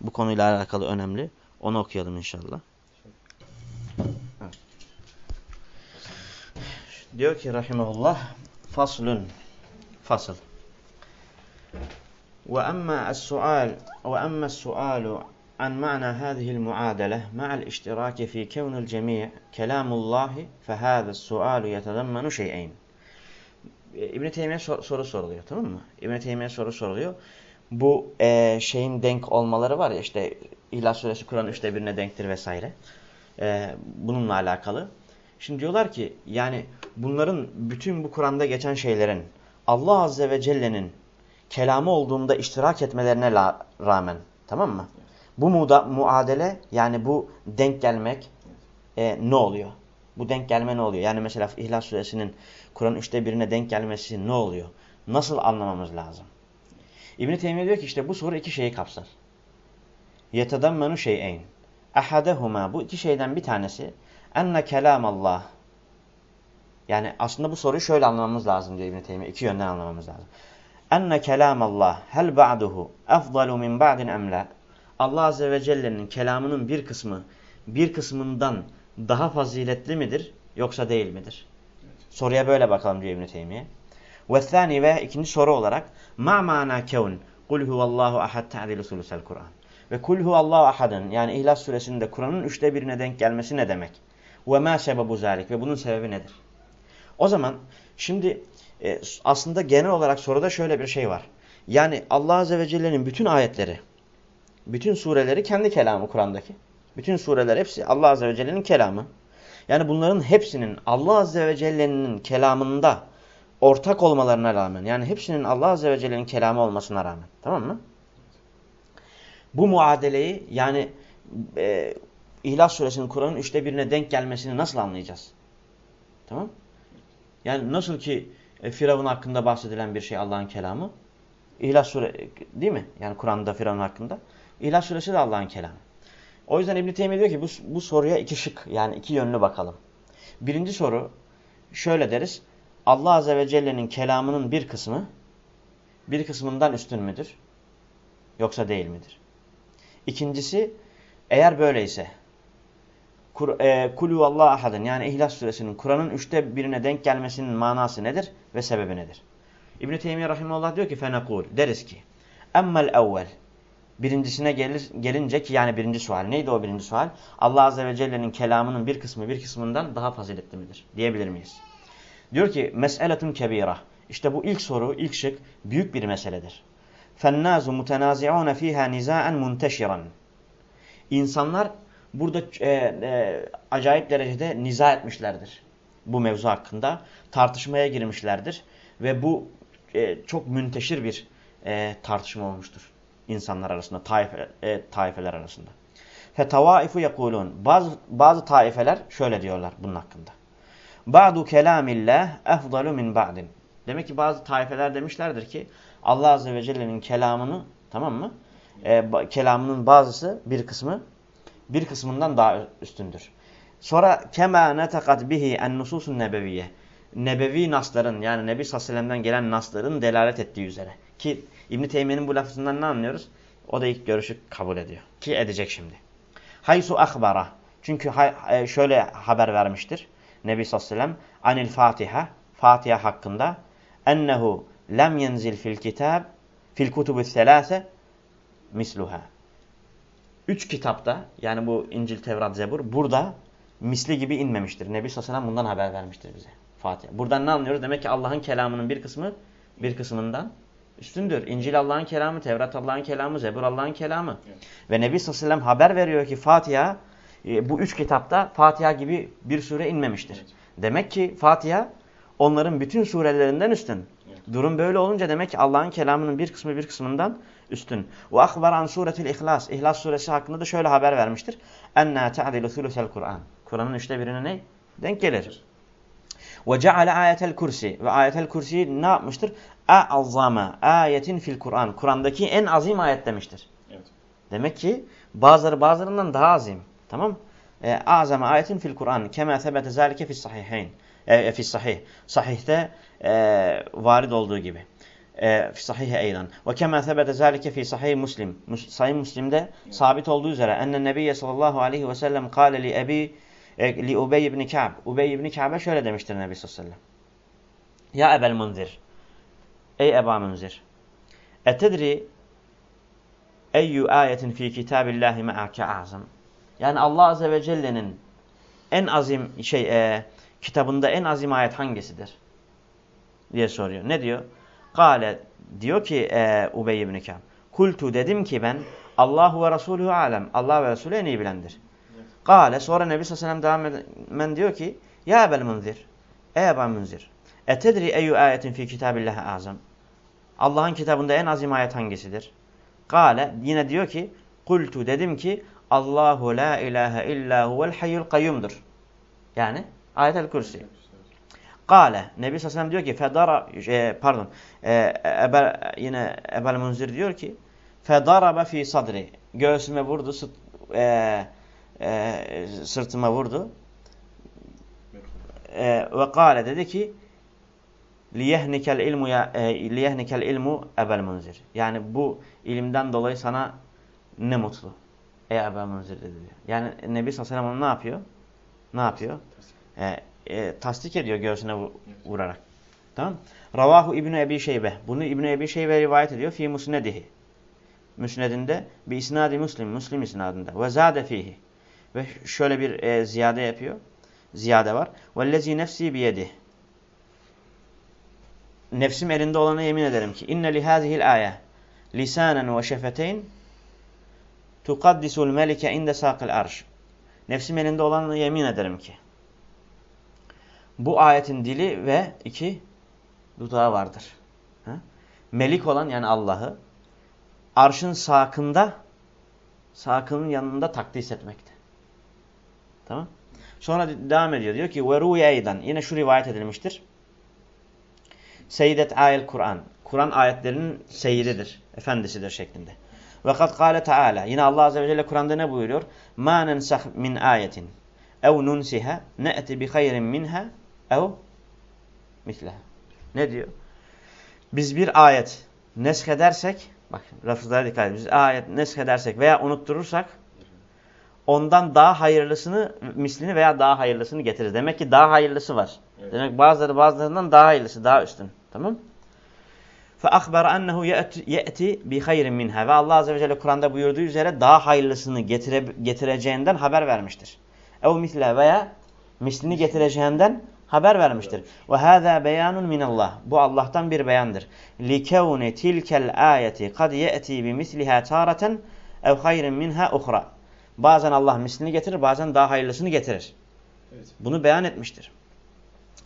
Bu konuyla alakalı önemli. Onu okuyalım inşallah. Diyor ki rahimahullah faslun fasıl. وأما السؤال وأما السؤال عن معنى هذه المعادلة مع الاشتراك في كون الجميع كلام الله فهذا السؤال يتضمن شيئين İbn Teymiye soru soruluyor tamam mı? İbn Teymiye soru soruluyor. Bu e, şeyin denk olmaları var ya işte İhlas Suresi Kur'an üçte birine denktir vesaire. E, bununla alakalı. Şimdi diyorlar ki yani bunların bütün bu Kur'an'da geçen şeylerin Allah Azze ve Celle'nin kelamı olduğunda iştirak etmelerine rağmen tamam mı? Bu muda, muadele yani bu denk gelmek e, ne oluyor? Bu denk gelme ne oluyor? Yani mesela İhlas Suresinin Kur'an üçte birine denk gelmesi ne oluyor? Nasıl anlamamız lazım? İbn-i Teymiye diyor ki işte bu soru iki şeyi kapsar. يَتَدَمَّنُ şeyeyn. اَحَدَهُمَا Bu iki şeyden bir tanesi enne Allah. Yani aslında bu soruyu şöyle anlamamız lazım diyor İbn-i Teymiye. İki yönden anlamamız lazım. Enne Allah. hel ba'duhu efdalu min ba'din emla. Allah Azze ve Celle'nin kelamının bir kısmı bir kısmından daha faziletli midir yoksa değil midir? Soruya böyle bakalım diyor İbn-i Teymiye. Ve ve ikinci soru olarak ma mana kevn kul huvallahu ahad ta'dilu sulusel Kur'an. Ve kul huvallahu ahadın yani İhlas suresinde Kur'an'ın üçte birine denk gelmesi ne demek? Ve ma sebebu zalik ve bunun sebebi nedir? O zaman şimdi e, aslında genel olarak soruda şöyle bir şey var. Yani Allah Azze ve Celle'nin bütün ayetleri, bütün sureleri kendi kelamı Kur'an'daki. Bütün sureler hepsi Allah Azze ve Celle'nin kelamı. Yani bunların hepsinin Allah Azze ve Celle'nin kelamında ortak olmalarına rağmen yani hepsinin Allah Azze ve Celle'nin kelamı olmasına rağmen tamam mı? Bu muadeleyi yani e, İhlas Suresinin Kur'an'ın üçte birine denk gelmesini nasıl anlayacağız? Tamam Yani nasıl ki e, Firavun hakkında bahsedilen bir şey Allah'ın kelamı. İhlas Sure değil mi? Yani Kur'an'da Firavun hakkında. İhlas Suresi de Allah'ın kelamı. O yüzden İbn-i diyor ki bu, bu soruya iki şık yani iki yönlü bakalım. Birinci soru şöyle deriz. Allah Azze ve Celle'nin kelamının bir kısmı bir kısmından üstün müdür? Yoksa değil midir? İkincisi eğer böyleyse e, Kulü Allah ahadın yani İhlas suresinin Kur'an'ın üçte birine denk gelmesinin manası nedir ve sebebi nedir? İbn-i Teymiye Rahimullah diyor ki fenekul deriz ki emmel evvel Birincisine gelince ki yani birinci sual. Neydi o birinci sual? Allah Azze ve Celle'nin kelamının bir kısmı bir kısmından daha faziletli midir? Diyebilir miyiz? Diyor ki mes'eletun kebira. İşte bu ilk soru, ilk şık büyük bir meseledir. Fennâzu mutenazi'ûne fîhâ nizâen munteşiran. İnsanlar burada e, e, acayip derecede niza etmişlerdir. Bu mevzu hakkında tartışmaya girmişlerdir. Ve bu e, çok münteşir bir e, tartışma olmuştur insanlar arasında, taife, e, taifeler arasında. Fetavaifu yekulun. Bazı, bazı taifeler şöyle diyorlar bunun hakkında. Ba'du kelamillah efdalu min ba'din. Demek ki bazı taifeler demişlerdir ki Allah Azze ve Celle'nin kelamını tamam mı? E, kelamının bazısı bir kısmı bir kısmından daha üstündür. Sonra kema netakat bihi en nususun nebeviye. Nebevi nasların yani Nebi Sallallahu gelen nasların delalet ettiği üzere. Ki İbn Teymiye'nin bu lafından ne anlıyoruz? O da ilk görüşü kabul ediyor. Ki edecek şimdi. Haysu akbara. Çünkü e, şöyle haber vermiştir. Nebi sallallahu aleyhi ve sellem anil Fatiha. Fatiha hakkında ennehu lem yenzil fil kitab fil kutubu selase misluha. Üç kitapta yani bu İncil, Tevrat, Zebur burada misli gibi inmemiştir. Nebi sallallahu bundan haber vermiştir bize. Fatiha. Buradan ne anlıyoruz? Demek ki Allah'ın kelamının bir kısmı bir kısmından üstündür. İncil Allah'ın kelamı, Tevrat Allah'ın kelamı, Zebur Allah'ın kelamı. Evet. Ve Nebi sallallahu aleyhi ve sellem haber veriyor ki Fatiha e, bu üç kitapta Fatiha gibi bir sure inmemiştir. Evet. Demek ki Fatiha onların bütün surelerinden üstün. Evet. Durum böyle olunca demek ki Allah'ın kelamının bir kısmı bir kısmından üstün. Ve akbar an suretil İhlas. İhlas suresi hakkında da şöyle haber vermiştir. Enna ta'dilu thulusel Kur'an. Kur'an'ın üçte birine ne? Denk gelir. Ve ceale ayetel kursi. Ve ayetel kursiyi ne yapmıştır? A'azzama ayetin fil Kur'an. Kur'an'daki en azim ayet demiştir. Evet. Demek ki bazıları bazılarından daha azim. Tamam e, Azama ayetin fil Kur'an. Kema sebete zalike fis sahihayn. E, e, fis sahih. Sahihte e, varid olduğu gibi. E, fi sahihe eydan. Ve kema sebete zalike fi sahih Muslim. Sahih Müslim'de sabit olduğu üzere enne Nebiye sallallahu aleyhi ve sellem kâle li ebi e, li Ubey ibn Ka'b. Ubey ibn Ka'b'e şöyle demiştir Nebi sallallahu aleyhi ve sellem. Ya Ebel Munzir. Ey Eba Munzir. Etedri eyyü ayetin fi kitabillahi me'ake azam. Yani Allah Azze ve Celle'nin en azim şey e, kitabında en azim ayet hangisidir? diye soruyor. Ne diyor? Kale diyor ki e, Ubey ibn Kâb. Kultu dedim ki ben Allahu ve Resulü alem. Allah ve Resulü en iyi bilendir. Kale sonra Nebi Sallallahu devam eden diyor ki Ya Ebel Munzir. Ey Eba Munzir. Etedri eyyü ayetin fi kitabillahi azam. Allah'ın kitabında en azim ayet hangisidir? Kale yine diyor ki Kultu dedim ki Allahu la ilahe illa huvel hayyul kayyumdur. Yani ayetel kürsi. Kale Nebi Sallallahu diyor ki fedara e, pardon e, Ebe, yine Ebel Munzir diyor ki fedarabe fi sadri göğsüme vurdu sıt, e, e, sırtıma vurdu e, ve kale dedi ki liyehnikel ilmu ya e, liyehnikel ilmu Ebel Munzir yani bu ilimden dolayı sana ne mutlu ey Ebel Munzir dedi diyor. Yani Nebi Sallallahu Aleyhi ve ne yapıyor? Ne yapıyor? E, e, tasdik ediyor göğsüne vurarak. Tamam Ravahu İbni Ebi Şeybe. Bunu İbni Ebi Şeybe rivayet ediyor. Fi musnedihi. Müsnedinde bir isnadi muslim. Muslim isnadında. Ve zade fihi. Ve şöyle bir e, ziyade yapıyor. Ziyade var. Vellezi nefsi biyedih. Nefsim elinde olana yemin ederim ki inne li hazihil ayet lisanen ve şefeteyn tukaddisul melike inde saqil arş. Nefsim elinde olana yemin ederim ki bu ayetin dili ve iki dudağı vardır. Ha? Melik olan yani Allah'ı arşın sakında sakının yanında takdis etmekte. Tamam. Sonra devam ediyor. Diyor ki veruyeyden yine şu rivayet edilmiştir. Seyyidet ayel Kur'an. Kur'an ayetlerinin seyyididir. Efendisidir şeklinde. Ve kad kâle Teala. Yine Allah Azze ve Celle Kur'an'da ne buyuruyor? Ma nensah min ayetin ev nunsiha ne'ti bi hayrin minha ev misleha. Ne diyor? Biz bir ayet nesk edersek, bak lafızlara dikkat edin. Biz ayet nesk edersek veya unutturursak ondan daha hayırlısını, mislini veya daha hayırlısını getiririz. Demek ki daha hayırlısı var. Evet. Demek bazıları bazılarından daha hayırlısı, daha üstün. Tamam فَاَخْبَرَ اَنَّهُ يَأْتِ بِخَيْرٍ minha Ve Allah Azze ve Celle Kur'an'da buyurduğu üzere daha hayırlısını getire, getireceğinden haber vermiştir. اَوْ misle veya mislini getireceğinden haber vermiştir. Ve hâzâ beyanun minallah. Bu Allah'tan bir beyandır. لِكَوْنِ تِلْكَ الْآيَةِ قَدْ يَأْتِي بِمِثْلِهَا تَارَةً اَوْ خَيْرٍ minha uhra. Bazen Allah mislini getirir, bazen daha hayırlısını getirir. Evet. Bunu beyan etmiştir.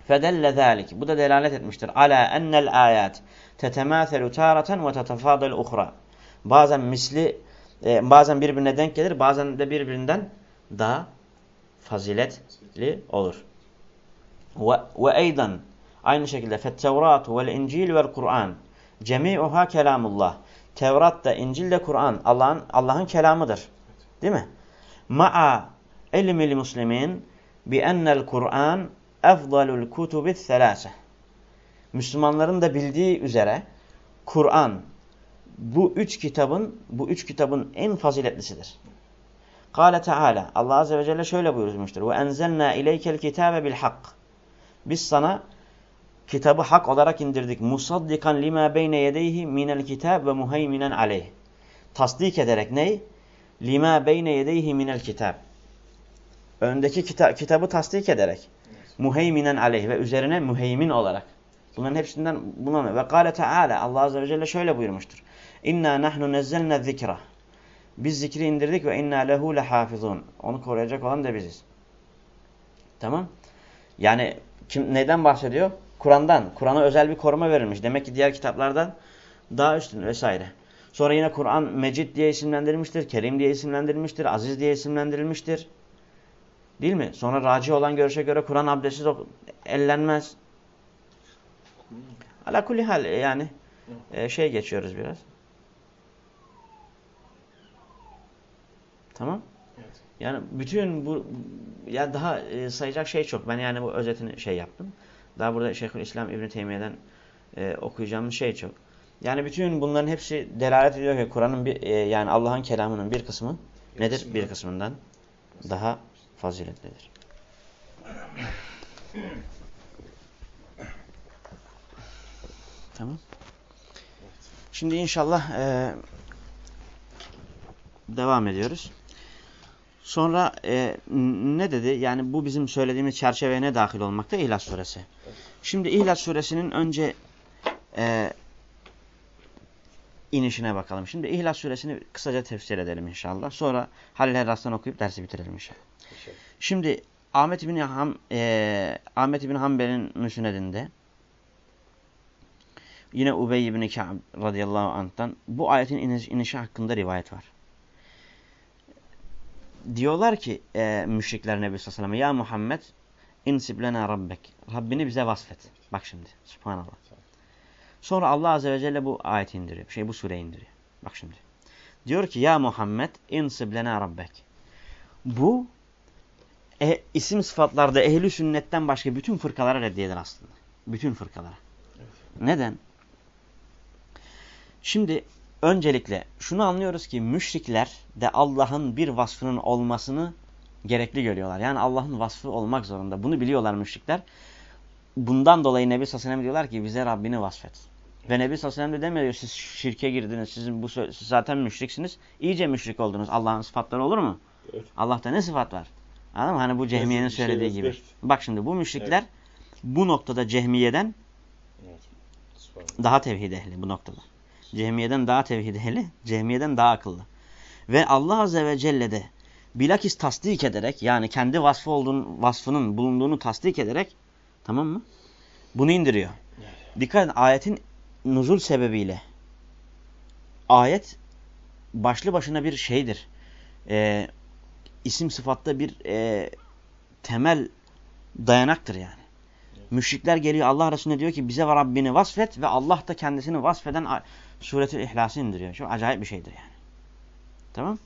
Fedelle zâlik. Bu da delalet etmiştir. Ala ennel ayat tetemâthelu târaten ve tetefâdel uhra. Bazen misli, e, bazen birbirine denk gelir, bazen de birbirinden daha faziletli olur. Ve, ve eydan aynı şekilde fettevrat vel incil vel Kur'an cemi'uha kelamullah. Tevrat da İncil de Kur'an Allah'ın Allah'ın kelamıdır. Değil mi? Ma'a ilmil muslimin bi ennel Kur'an efdalul kutubi thelâse. Müslümanların da bildiği üzere Kur'an bu üç kitabın bu üç kitabın en faziletlisidir. Kâle Teala Allah Azze ve Celle şöyle buyurmuştur. Ve enzelnâ ileykel kitâbe bil hak. Biz sana kitabı hak olarak indirdik. Musaddikan lima beyne yedeyhi minel kitab ve muheyminen aleyh. Tasdik ederek ney? Lima beyne yedeyhi minel kitab. Öndeki kita kitabı tasdik ederek. Muheyminen aleyh ve üzerine müheymin olarak. Bunların hepsinden buna ve kâle Teala Allah Azze ve Celle şöyle buyurmuştur. İnna nahnu nezzelne zikra. Biz zikri indirdik ve inna lehu lehafizun. Onu koruyacak olan da biziz. Tamam? Yani kim neden bahsediyor? Kur'an'dan. Kur'an'a özel bir koruma verilmiş. Demek ki diğer kitaplardan daha üstün vesaire. Sonra yine Kur'an Mecid diye isimlendirilmiştir. Kerim diye isimlendirilmiştir. Aziz diye isimlendirilmiştir. Değil mi? Sonra raci olan görüşe göre Kur'an abdestsiz ellenmez. Ala kulli hal yani e, şey geçiyoruz biraz. Tamam. Evet. Yani bütün bu ya daha e, sayacak şey çok. Ben yani bu özetini şey yaptım. Daha burada Şeyhülislam İbn Teymiye'den e, okuyacağımız şey çok. Yani bütün bunların hepsi delalet ediyor ki Kur'an'ın bir e, yani Allah'ın kelamının bir kısmı nedir? Bir kısmından daha faziletlidir. Tamam. Şimdi inşallah e, devam ediyoruz. Sonra e, ne dedi? Yani bu bizim söylediğimiz çerçeveye ne dahil olmakta? İhlas suresi. Şimdi İhlas suresinin önce e, inişine bakalım. Şimdi İhlas suresini kısaca tefsir edelim inşallah. Sonra Halil Herras'tan okuyup dersi bitirelim inşallah. İnşallah. Şimdi Ahmet bin Ham e, Ahmet bin Hanbel'in müsnedinde yine Ubey ibn Ka'b radıyallahu anh'tan bu ayetin iniş, inişi hakkında rivayet var. Diyorlar ki e, müşrikler Nebi sallallahu aleyhi ve sellem ya Muhammed insib lena rabbek. Rabbini bize vasfet. Bak şimdi. Subhanallah. Sonra Allah azze ve celle bu ayeti indiriyor. Şey bu sureyi indiriyor. Bak şimdi. Diyor ki ya Muhammed insib lena rabbek. Bu e, isim sıfatlarda ehli sünnetten başka bütün fırkalara reddiyeder aslında. Bütün fırkalara. Evet. Neden? Şimdi öncelikle şunu anlıyoruz ki müşrikler de Allah'ın bir vasfının olmasını gerekli görüyorlar. Yani Allah'ın vasfı olmak zorunda. Bunu biliyorlar müşrikler. Bundan dolayı Nebi Sallallahu diyorlar ki bize Rabbini vasfet. Ve Nebi Sallallahu de demiyor siz şirke girdiniz, sizin bu siz zaten müşriksiniz. İyice müşrik oldunuz. Allah'ın sıfatları olur mu? Evet. Allah'ta ne sıfat var? Anladın mı? Hani bu Cehmiye'nin söylediği gibi. Bak şimdi bu müşrikler bu noktada Cehmiye'den Evet. Daha tevhid ehli bu noktada. Cehmiye'den daha tevhid ehli, Cehmiye'den daha akıllı. Ve Allah Azze ve Celle de bilakis tasdik ederek yani kendi vasfı olduğunu, vasfının bulunduğunu tasdik ederek tamam mı? Bunu indiriyor. Dikkat edin ayetin nuzul sebebiyle ayet başlı başına bir şeydir. Ee, isim sıfatta bir e, temel dayanaktır yani. Müşrikler geliyor Allah Resulüne diyor ki bize Rabbini vasfet ve Allah da kendisini vasfeden Suretül İhlas'ı indiriyor. Çok acayip bir şeydir yani. Tamam?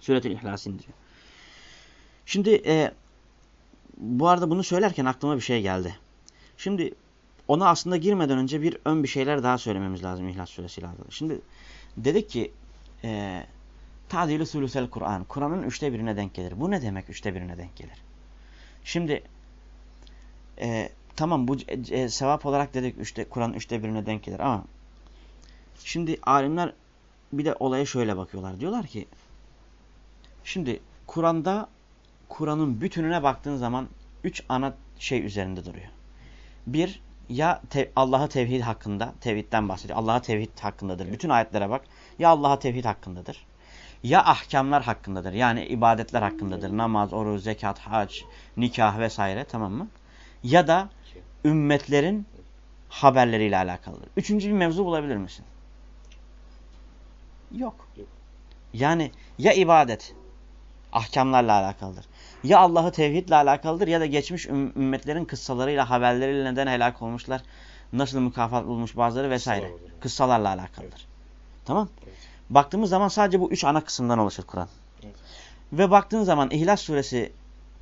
Suretül İhlas'ı indiriyor. Şimdi e, bu arada bunu söylerken aklıma bir şey geldi. Şimdi ona aslında girmeden önce bir ön bir şeyler daha söylememiz lazım İhlas Suresi'yle alakalı. Şimdi dedik ki e, Tadilü Sülüsel Kur'an. Kur'an'ın üçte birine denk gelir. Bu ne demek üçte birine denk gelir? Şimdi e, tamam bu e, sevap olarak dedik üçte Kur'an üçte birine denk gelir ama şimdi alimler bir de olaya şöyle bakıyorlar. Diyorlar ki şimdi Kur'an'da Kur'an'ın bütününe baktığın zaman üç ana şey üzerinde duruyor. Bir ya te Allah'a tevhid hakkında, tevhidden bahsediyor. Allah'a tevhid hakkındadır. Bütün ayetlere bak. Ya Allah'a tevhid hakkındadır. ya ahkamlar hakkındadır. Yani ibadetler hakkındadır. Namaz, oruç, zekat, hac, nikah vesaire tamam mı? Ya da ümmetlerin haberleriyle alakalıdır. Üçüncü bir mevzu bulabilir misin? Yok. Yani ya ibadet ahkamlarla alakalıdır. Ya Allah'ı tevhidle alakalıdır ya da geçmiş ümmetlerin kıssalarıyla, haberleriyle neden helak olmuşlar, nasıl mükafat bulmuş bazıları vesaire. Kıssalar. Kıssalarla alakalıdır. Evet. Tamam? Evet. Baktığımız zaman sadece bu üç ana kısımdan oluşur Kur'an. Evet. Ve baktığın zaman İhlas suresi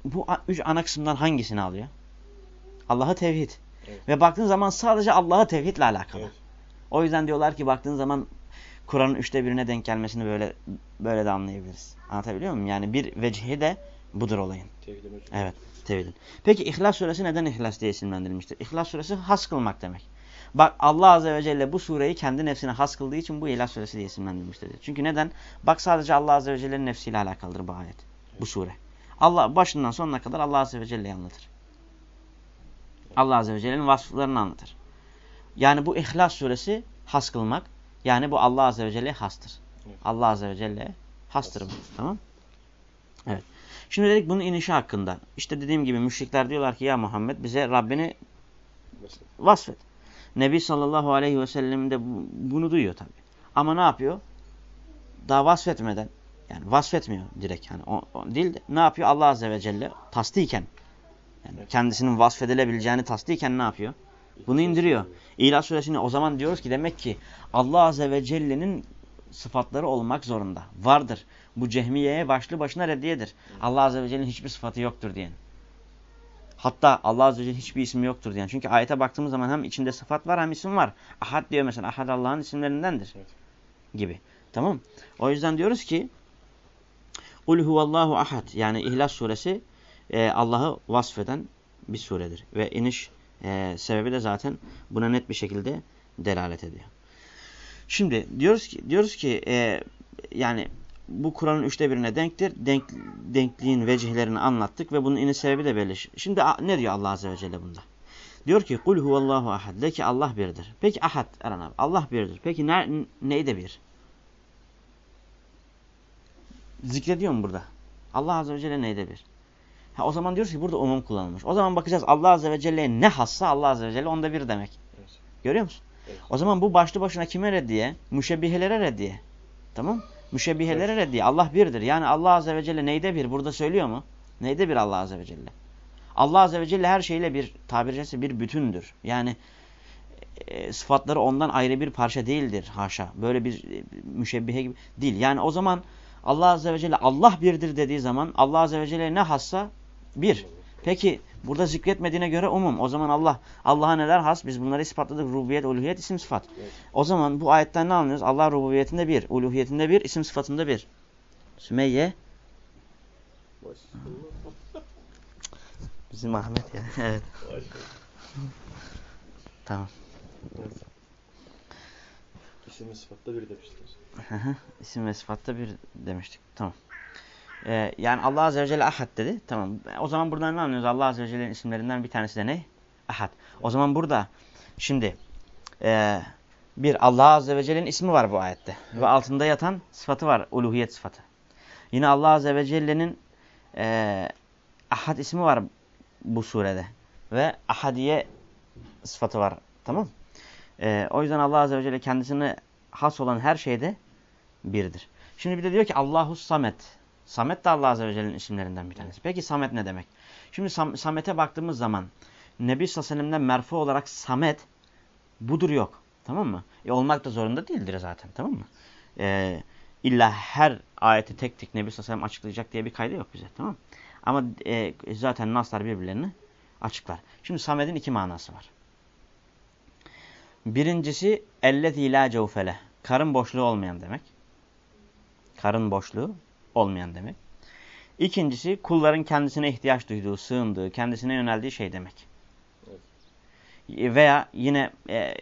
bu üç ana kısımdan hangisini alıyor? Allah'ı tevhid. Evet. Ve baktığın zaman sadece Allah'ı tevhidle alakalı. Evet. O yüzden diyorlar ki baktığın zaman Kur'an'ın üçte birine denk gelmesini böyle böyle de anlayabiliriz. Anlatabiliyor muyum? Yani bir vecihi de budur olayın. Tevhid emir. Evet. Tevhidin. Peki İhlas suresi neden İhlas diye isimlendirilmiştir? İhlas suresi has kılmak demek. Bak Allah Azze ve Celle bu sureyi kendi nefsine has kıldığı için bu İhlas suresi diye isimlendirilmiştir. Çünkü neden? Bak sadece Allah Azze ve Celle'nin nefsiyle alakalıdır bu ayet. Bu sure. Allah başından sonuna kadar Allah Azze ve Celle'yi anlatır. Allah Azze ve Celle'nin vasıflarını anlatır. Yani bu İhlas suresi has kılmak. Yani bu Allah Azze ve Celle'ye hastır. Evet. Allah Azze ve Celle hastır bu. Tamam Evet. Şimdi dedik bunun inişi hakkında. İşte dediğim gibi müşrikler diyorlar ki ya Muhammed bize Rabbini vasfet. Nebi sallallahu aleyhi ve sellem de bu- bunu duyuyor tabi. Ama ne yapıyor? Daha vasfetmeden yani vasfetmiyor direkt yani o, o değil de ne yapıyor? Allah azze ve celle tasdiken yani Evet. kendisinin vasfedilebileceğini tasdiken ne yapıyor? Bunu indiriyor. İlah suresini o zaman diyoruz ki demek ki Allah azze ve celle'nin sıfatları olmak zorunda. Vardır. Bu cehmiyeye başlı başına reddiyedir. Allah azze ve celle'nin hiçbir sıfatı yoktur diyen. Hatta Allah azze ve celle'nin hiçbir ismi yoktur diyen. Çünkü ayete baktığımız zaman hem içinde sıfat var hem isim var. Ahad diyor mesela. Ahad Allah'ın isimlerindendir. Evet. Gibi. Tamam. O yüzden diyoruz ki Kul huvallahu ahad. Yani İhlas suresi e, Allah'ı vasfeden bir suredir. Ve iniş e, sebebi de zaten buna net bir şekilde delalet ediyor. Şimdi diyoruz ki diyoruz ki e, yani bu Kur'an'ın üçte birine denktir. Denk, denkliğin vecihlerini anlattık ve bunun iniş sebebi de belli. Şimdi ne diyor Allah Azze ve Celle bunda? Diyor ki kul huvallahu ahad. De ki Allah birdir. Peki ahad Eren abi. Allah birdir. Peki ne, neyde bir? Zikrediyor mu burada? Allah Azze ve Celle neyde bir? Ha, o zaman diyoruz ki burada umum kullanılmış. O zaman bakacağız Allah Azze ve Celle'ye ne hassa Allah Azze ve Celle onda bir demek. Evet. Görüyor musun? Evet. O zaman bu başlı başına kime reddiye? Müşebbihelere reddiye. Tamam Müşebbihelere reddiye. Allah birdir. Yani Allah Azze ve Celle neyde bir? Burada söylüyor mu? Neyde bir Allah Azze ve Celle? Allah Azze ve Celle her şeyle bir tabiri caizse bir bütündür. Yani e, sıfatları ondan ayrı bir parça değildir haşa. Böyle bir e, müşebbihe gibi değil. Yani o zaman Allah Azze ve Celle Allah birdir dediği zaman Allah Azze ve Celle ne hassa? Bir. Peki burada zikretmediğine göre umum. O zaman Allah Allah'a neler has? Biz bunları ispatladık. Rububiyet, uluhiyet, isim sıfat. Evet. O zaman bu ayetten ne anlıyoruz? Allah rububiyetinde bir, uluhiyetinde bir, isim sıfatında bir. Sümeyye bizim Ahmet ya. *laughs* evet. Tamam. Evet. İsim ve sıfatta bir hı. İsim ve sıfatta bir demiştik. Tamam. Ee, yani Allah Azze ve Celle ahad dedi. Tamam. O zaman buradan ne anlıyoruz? Allah Azze ve Celle'nin isimlerinden bir tanesi de ne? Ahad. O zaman burada şimdi e, bir Allah Azze ve Celle'nin ismi var bu ayette. Ve altında yatan sıfatı var. Uluhiyet sıfatı. Yine Allah Azze ve Celle'nin e, ahad ismi var bu surede. Ve ahadiye sıfatı var. Tamam e, O yüzden Allah Azze ve Celle kendisine has olan her şeyde birdir. Şimdi bir de diyor ki Allahu Samet. Samet de Allah Azze ve Celle'nin isimlerinden bir tanesi. Peki Samet ne demek? Şimdi Sam Samet'e baktığımız zaman Nebi Sallallahu merfu olarak Samet budur yok. Tamam mı? E, olmak da zorunda değildir zaten. Tamam mı? E, illa her ayeti tek tek Nebi Sallallahu açıklayacak diye bir kaydı yok bize. Tamam mı? Ama e, zaten naslar birbirlerini açıklar. Şimdi Samet'in iki manası var. Birincisi ellezî lâ cevfele. Karın boşluğu olmayan demek. Karın boşluğu olmayan demek. İkincisi kulların kendisine ihtiyaç duyduğu, sığındığı, kendisine yöneldiği şey demek. Veya yine e,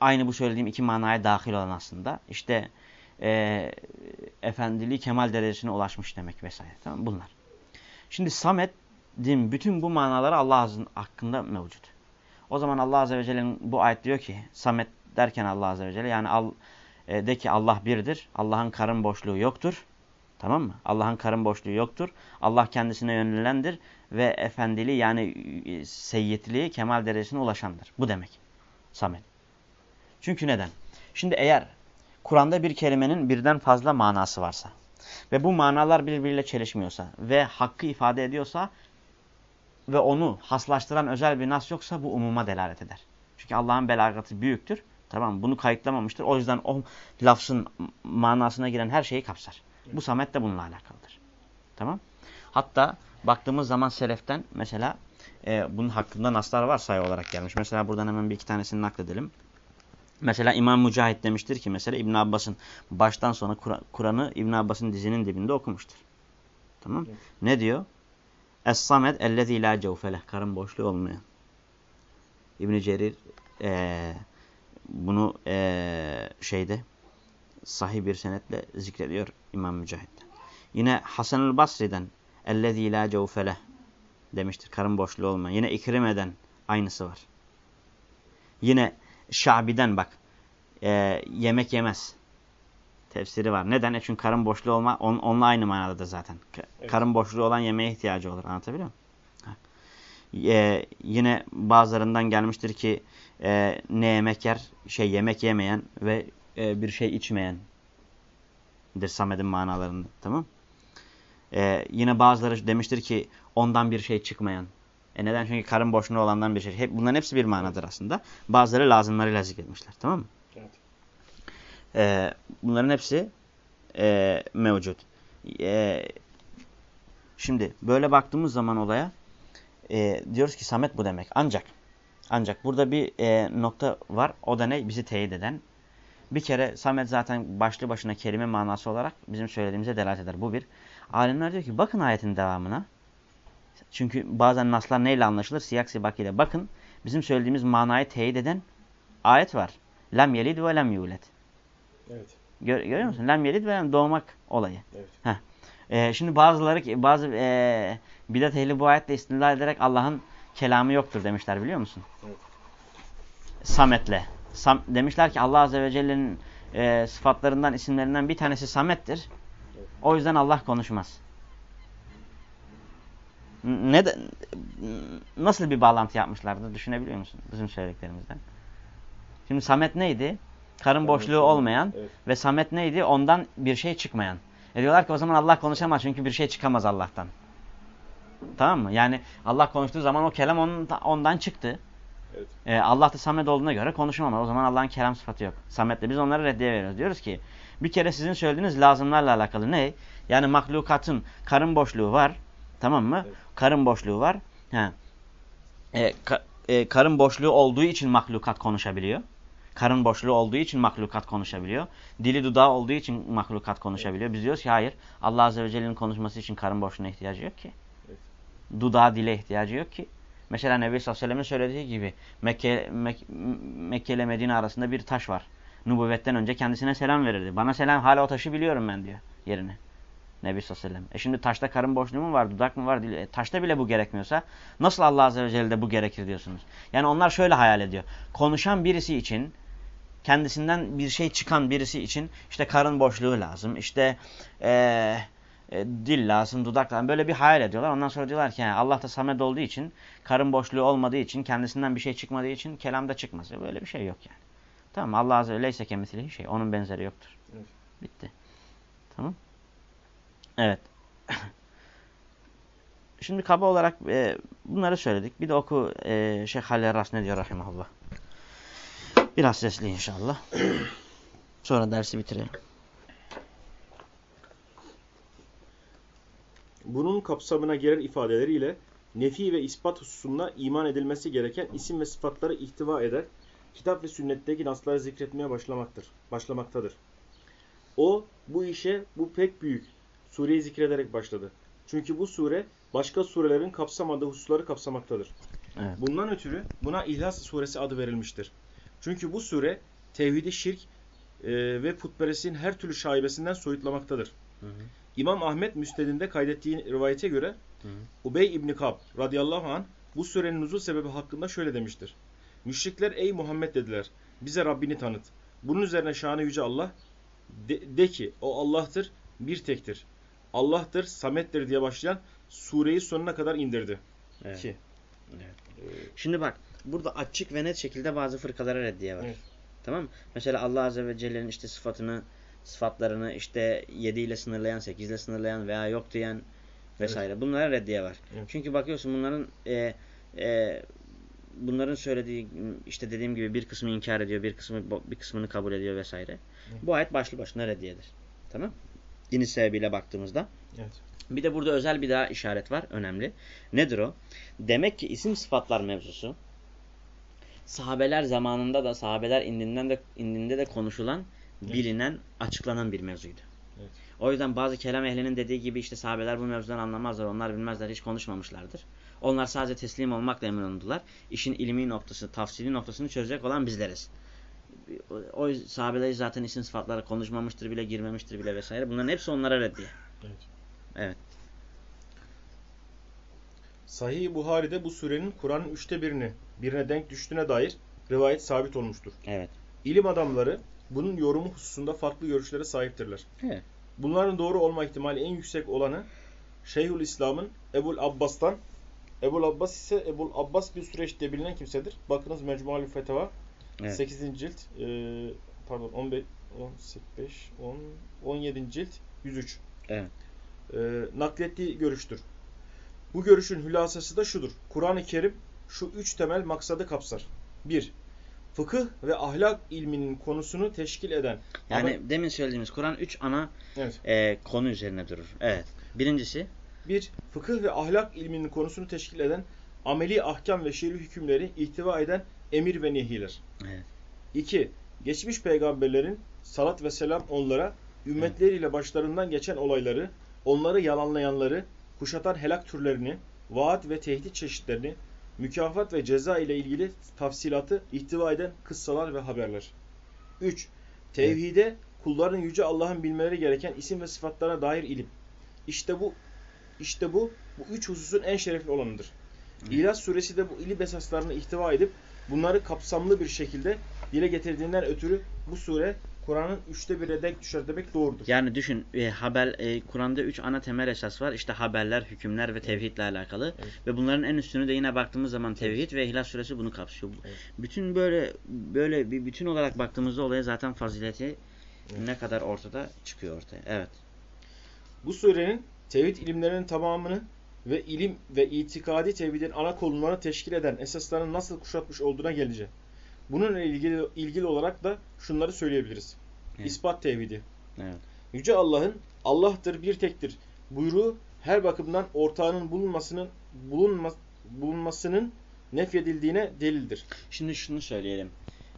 aynı bu söylediğim iki manaya dahil olan aslında. İşte e, efendiliği kemal derecesine ulaşmış demek vesaire. Tamam Bunlar. Şimdi Samet'in bütün bu manaları Allah hakkında mevcut. O zaman Allah Azze ve Celle'nin bu ayet diyor ki Samet derken Allah Azze ve Celle yani al, e, de ki Allah birdir. Allah'ın karın boşluğu yoktur. Tamam mı? Allah'ın karın boşluğu yoktur. Allah kendisine yönelilendir ve efendiliği yani seyyidliği kemal derecesine ulaşandır. Bu demek. Samet. Çünkü neden? Şimdi eğer Kur'an'da bir kelimenin birden fazla manası varsa ve bu manalar birbiriyle çelişmiyorsa ve hakkı ifade ediyorsa ve onu haslaştıran özel bir nas yoksa bu umuma delalet eder. Çünkü Allah'ın belagatı büyüktür. Tamam Bunu kayıtlamamıştır. O yüzden o lafzın manasına giren her şeyi kapsar. Bu samet de bununla alakalıdır. Tamam Hatta baktığımız zaman seleften mesela e, bunun hakkında naslar var sayı olarak gelmiş. Mesela buradan hemen bir iki tanesini nakledelim. Mesela İmam Mücahit demiştir ki mesela İbn Abbas'ın baştan sona Kur'an'ı İbn Abbas'ın dizinin dibinde okumuştur. Tamam? Evet. Ne diyor? Es-samed ellezî lâ cevfeleh. Karın boşluğu olmayan. İbn Cerir e, bunu e, şeyde sahih bir senetle zikrediyor İmam Mücahit'ten. Yine Hasan-ül Basri'den ellezî lâ cevfeleh demiştir. Karın boşluğu olmayan. Yine İkrime'den aynısı var. Yine Şabi'den bak. E, yemek yemez. Tefsiri var. Neden? E çünkü karın boşluğu olma on, onunla aynı manada da zaten. Evet. Karın boşluğu olan yemeğe ihtiyacı olur. Anlatabiliyor muyum? E, yine bazılarından gelmiştir ki e, ne yemek yer? Şey yemek yemeyen ve e, bir şey içmeyen. Der Samed'in manalarında. Tamam e, Yine bazıları demiştir ki ondan bir şey çıkmayan. E neden? Çünkü karın boşluğu olandan bir şey. Hep, bunların hepsi bir manadır aslında. Bazıları lazımlarıyla zikretmişler. Tamam mı? Evet. E, bunların hepsi e, mevcut. E, şimdi böyle baktığımız zaman olaya e, diyoruz ki Samet bu demek. Ancak ancak burada bir e, nokta var. O da ne? Bizi teyit eden. Bir kere Samet zaten başlı başına kelime manası olarak bizim söylediğimize delalet eder. Bu bir. Alimler diyor ki bakın ayetin devamına. Çünkü bazen naslar neyle anlaşılır? Siyak sibak ile. Bakın bizim söylediğimiz manayı teyit eden ayet var. Lem yelid ve lem yulet. Evet. Gör, görüyor musun? Lem yelid ve lem doğmak olayı. Evet. Heh. Ee, şimdi bazıları bazı e, bidat ehli bu ayetle istinlal ederek Allah'ın kelamı yoktur demişler biliyor musun? Evet. Samet'le. Sam, demişler ki Allah Azze ve Celle'nin e, sıfatlarından, isimlerinden bir tanesi Samet'tir. O yüzden Allah konuşmaz. Ne de, nasıl bir bağlantı yapmışlardı düşünebiliyor musun bizim söylediklerimizden? Şimdi Samet neydi? Karın boşluğu olmayan evet. ve Samet neydi? Ondan bir şey çıkmayan. E diyorlar ki o zaman Allah konuşamaz çünkü bir şey çıkamaz Allah'tan. Tamam mı? Yani Allah konuştuğu zaman o kelam onun, ondan çıktı. Evet. Ee, Allah da Samet olduğuna göre konuşamaz. O zaman Allah'ın kelam sıfatı yok. Samet'le biz onları reddiye veriyoruz. Diyoruz ki bir kere sizin söylediğiniz lazımlarla alakalı ne? Yani mahlukatın karın boşluğu var. Tamam mı? Evet. Karın boşluğu var. Ha. E, ka, e, karın boşluğu olduğu için mahlukat konuşabiliyor. Karın boşluğu olduğu için mahlukat konuşabiliyor. Dili dudağı olduğu için mahlukat konuşabiliyor. Biz diyoruz ki hayır. Allah Azze ve Celle'nin konuşması için karın boşluğuna ihtiyacı yok ki. Dudağı dile ihtiyacı yok ki. Mesela Nebi sallallahu aleyhi ve sellem'in söylediği gibi Mekke, Mek Mekke ile Medine arasında bir taş var. Nubüvvetten önce kendisine selam verirdi. Bana selam hala o taşı biliyorum ben diyor yerine. Nebi sallallahu aleyhi ve sellem. E şimdi taşta karın boşluğu mu var, dudak mı var? E, taşta bile bu gerekmiyorsa nasıl Allah azze ve celle'de bu gerekir diyorsunuz? Yani onlar şöyle hayal ediyor. Konuşan birisi için kendisinden bir şey çıkan birisi için işte karın boşluğu lazım. İşte ee, e, dil lazım, dudak lazım. Böyle bir hayal ediyorlar. Ondan sonra diyorlar ki yani Allah da samet olduğu için, karın boşluğu olmadığı için, kendisinden bir şey çıkmadığı için kelamda çıkmaz. Böyle bir şey yok yani. Tamam Allah Azze ve Leyse kemislihi şey. Onun benzeri yoktur. Evet. Bitti. Tamam. Evet. *coughs* Şimdi kaba olarak e, bunları söyledik. Bir de oku e, Şeyh Halil Ras ne diyor rahimahullah. Biraz sesli inşallah. *coughs* Sonra dersi bitirelim. Bunun kapsamına girer ifadeleriyle nefi ve ispat hususunda iman edilmesi gereken isim ve sıfatları ihtiva eder. Kitap ve sünnetteki nasları zikretmeye başlamaktır, başlamaktadır. O bu işe bu pek büyük sureyi zikrederek başladı. Çünkü bu sure başka surelerin kapsamadığı hususları kapsamaktadır. Evet. Bundan ötürü buna İhlas suresi adı verilmiştir. Çünkü bu sure tevhidi şirk e, ve putperestliğin her türlü şaibesinden soyutlamaktadır. Hı hı. İmam Ahmet Müsted'inde kaydettiği rivayete göre hı. Ubey İbni Kab radıyallahu an bu surenin nuzul sebebi hakkında şöyle demiştir. Müşrikler ey Muhammed dediler bize Rabbini tanıt. Bunun üzerine şanı yüce Allah de, de ki o Allah'tır, bir tektir. Allah'tır, samettir diye başlayan sureyi sonuna kadar indirdi. Evet. Ki. Şimdi bak burada açık ve net şekilde bazı fırkalara reddiye var. Evet. Tamam mı? Mesela Allah Azze ve Celle'nin işte sıfatını, sıfatlarını işte 7 ile sınırlayan, 8 ile sınırlayan veya yok diyen vesaire. Bunlara reddiye var. Evet. Çünkü bakıyorsun bunların e, e, bunların söylediği işte dediğim gibi bir kısmı inkar ediyor, bir kısmı bir kısmını kabul ediyor vesaire. Evet. Bu ayet başlı başına reddiyedir. Tamam? Dini sebebiyle baktığımızda. Evet. Bir de burada özel bir daha işaret var. Önemli. Nedir o? Demek ki isim sıfatlar mevzusu sahabeler zamanında da sahabeler indiğinden de indinde de konuşulan, bilinen, açıklanan bir mevzuydu. Evet. O yüzden bazı kelam ehlinin dediği gibi işte sahabeler bu mevzudan anlamazlar, onlar bilmezler, hiç konuşmamışlardır. Onlar sadece teslim olmakla emin oldular. İşin ilmi noktası, tafsili noktasını çözecek olan bizleriz. O, sahabeler zaten isim sıfatları konuşmamıştır bile, girmemiştir bile vesaire. Bunların hepsi onlara reddiye. Evet. Evet. Sahih Buhari'de bu surenin Kur'an'ın üçte birini birine denk düştüğüne dair rivayet sabit olmuştur. Evet. İlim adamları bunun yorumu hususunda farklı görüşlere sahiptirler. Evet. Bunların doğru olma ihtimali en yüksek olanı Şeyhül İslam'ın Ebul Abbas'tan Ebul Abbas ise Ebul Abbas bir süreçte bilinen kimsedir. Bakınız Mecmualü Feteva Evet. 8. cilt e, pardon 15 15 10 17. cilt 103. Evet. E, naklettiği görüştür. Bu görüşün hülasası da şudur. Kur'an-ı Kerim şu üç temel maksadı kapsar. 1. Fıkıh ve ahlak ilminin konusunu teşkil eden Yani demin söylediğimiz Kur'an 3 ana Evet. e, konu üzerine durur. Evet. Birincisi Bir, fıkıh ve ahlak ilminin konusunu teşkil eden ameli ahkam ve şer'i hükümleri ihtiva eden emir ve nehiler. Evet. İki, geçmiş peygamberlerin salat ve selam onlara ümmetleriyle başlarından geçen olayları, onları yalanlayanları, kuşatan helak türlerini, vaat ve tehdit çeşitlerini, mükafat ve ceza ile ilgili tafsilatı ihtiva eden kıssalar ve haberler. 3. Tevhide kulların yüce Allah'ın bilmeleri gereken isim ve sıfatlara dair ilim. İşte bu işte bu bu üç hususun en şerefli olanıdır. İhlas suresi de bu ilim esaslarını ihtiva edip bunları kapsamlı bir şekilde dile getirdiğinden ötürü bu sure Kur'an'ın üçte bire denk düşer demek doğrudur. Yani düşün e, haber e, Kur'an'da 3 ana temel esas var. İşte haberler, hükümler ve tevhidle alakalı. Evet. Ve bunların en üstünü de yine baktığımız zaman tevhid ve İhlas suresi bunu kapsıyor. Evet. Bütün böyle böyle bir bütün olarak baktığımızda olaya zaten fazileti Evet. ne kadar ortada çıkıyor ortaya. Evet. Bu surenin tevhid ilimlerinin tamamını ve ilim ve itikadi tevhidin ana konularını teşkil eden esasların nasıl kuşatmış olduğuna geleceğim. Bununla ilgili, ilgili olarak da şunları söyleyebiliriz. Evet. İspat tevhidi. Evet. Yüce Allah'ın Allah'tır bir tektir buyruğu her bakımdan ortağının bulunmasının bulunma, bulunmasının nefyedildiğine delildir. Şimdi şunu söyleyelim.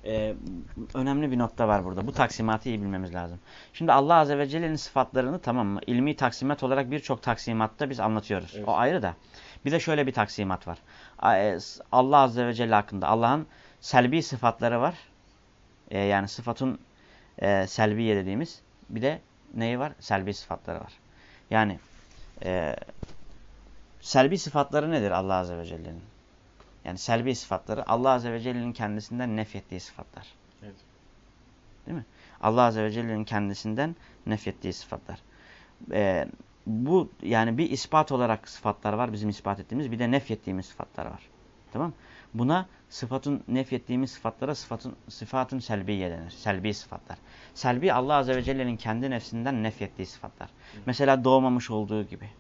Ee, önemli bir nokta var burada. Bu taksimatı iyi bilmemiz lazım. Şimdi Allah Azze ve Celle'nin sıfatlarını tamam mı? İlmi taksimat olarak birçok taksimatta biz anlatıyoruz. Evet. O ayrı da. Bir de şöyle bir taksimat var. E, Allah Azze ve Celle hakkında Allah'ın selbi sıfatları var. Ee, yani sıfatın e, selbiye dediğimiz. Bir de neyi var? Selbi sıfatları var. Yani e, selbi sıfatları nedir Allah Azze ve Celle'nin? Yani selbi sıfatları Allah Azze ve Celle'nin kendisinden nefyettiği sıfatlar. Evet. Değil mi? Allah Azze ve Celle'nin kendisinden nefyettiği sıfatlar. Ee, bu yani bir ispat olarak sıfatlar var bizim ispat ettiğimiz bir de nefyettiğimiz sıfatlar var. Tamam Buna sıfatın nefyettiğimiz sıfatlara sıfatın, sıfatın selbiye denir. Selbi sıfatlar. Selbi Allah Azze ve Celle'nin kendi nefsinden nefyettiği sıfatlar. Mesela doğmamış olduğu gibi.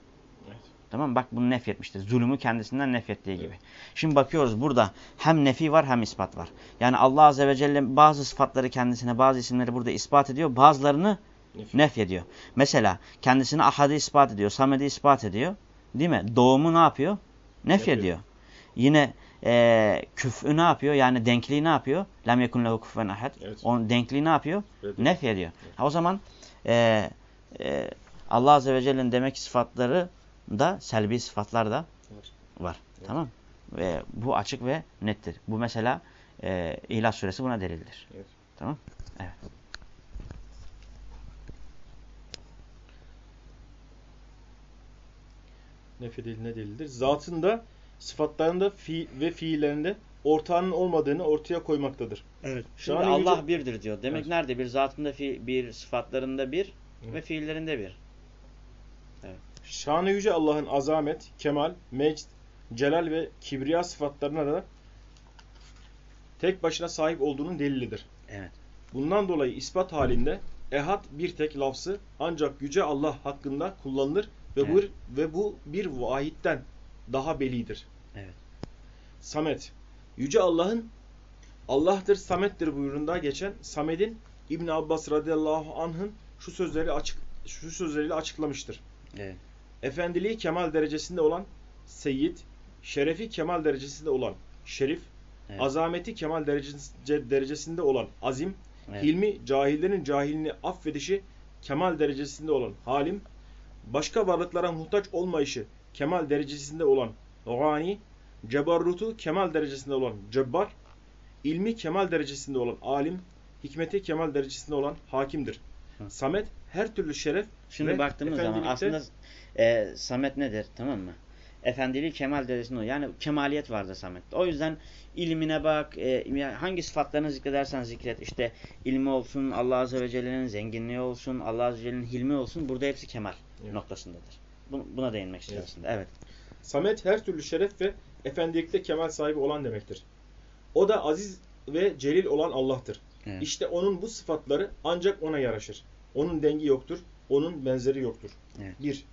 Evet. Tamam? Bak bunu nefyetmiştir. Zulümü kendisinden nefyettiği gibi. Şimdi bakıyoruz burada hem nefi var hem ispat var. Yani Allah Azze ve Celle bazı sıfatları kendisine bazı isimleri burada ispat ediyor. Bazılarını Nefy. nefyediyor. Mesela kendisine ahadi ispat ediyor. Samedi ispat ediyor. Değil mi? Doğumu ne yapıyor? Nefyediyor. Yine e, küf'ü ne yapıyor? Yani denkliği ne yapıyor? Lem yekun lehu kufuven ahad. Evet. Onun denkliği ne yapıyor? Evet. Nefyediyor. Ha, o zaman e, e, Allah Azze ve Celle'nin demek ki sıfatları da selbi sıfatlar da Var. var. Evet. Tamam Ve bu açık ve nettir. Bu mesela e, İhlas Suresi buna delildir. Evet. Tamam Evet. nefyedildiğine delildir. Zatında, sıfatlarında fi ve fiillerinde ortağının olmadığını ortaya koymaktadır. Evet. Şanı Şimdi yüce- Allah birdir diyor. Demek Evet. nerede? Bir zatında fi- bir, sıfatlarında bir Evet. ve fiillerinde bir. Şanı yüce Allah'ın azamet, kemal, mecd, celal ve kibriya sıfatlarına da tek başına sahip olduğunun delilidir. Evet. Bundan dolayı ispat halinde ehad bir tek lafzı ancak yüce Allah hakkında kullanılır ve bu ve bu bir vahitten daha belidir. Evet. Samet. Yüce Allah'ın Allah'tır, Samet'tir buyruğunda geçen Samed'in İbn Abbas radıyallahu anh'ın şu sözleri açık şu sözleriyle açıklamıştır. Evet. Efendiliği kemal derecesinde olan Seyyid, şerefi kemal derecesinde olan Şerif, Evet. azameti kemal derecesi- derecesinde olan Azim, Evet. hilmi cahillerin cahilini affedişi kemal derecesinde olan Halim, başka varlıklara muhtaç olmayışı kemal derecesinde olan Gani, cebarrutu kemal derecesinde olan Cebbar, ilmi kemal derecesinde olan Alim, hikmeti kemal derecesinde olan Hakimdir. Hı. Samet her türlü şeref Şimdi ve baktığımız zaman aslında e, Samet nedir? Tamam mı? Efendiliği kemal derecesinde. Yani kemaliyet vardır Samet'te. O yüzden ilmine bak, e, hangi sıfatlarını zikredersen zikret. İşte ilmi olsun, Allah Azze ve Celle'nin zenginliği olsun, Allah Azze ve Celle'nin hilmi olsun. Burada hepsi kemal Evet. noktasındadır. Bu- Buna değinmek istiyor Evet. aslında. Evet. Samet her türlü şeref ve efendilikte kemal sahibi olan demektir. O da aziz ve celil olan Allah'tır. Evet. İşte onun bu sıfatları ancak ona yaraşır. Onun dengi yoktur, onun benzeri yoktur. Evet. Bir.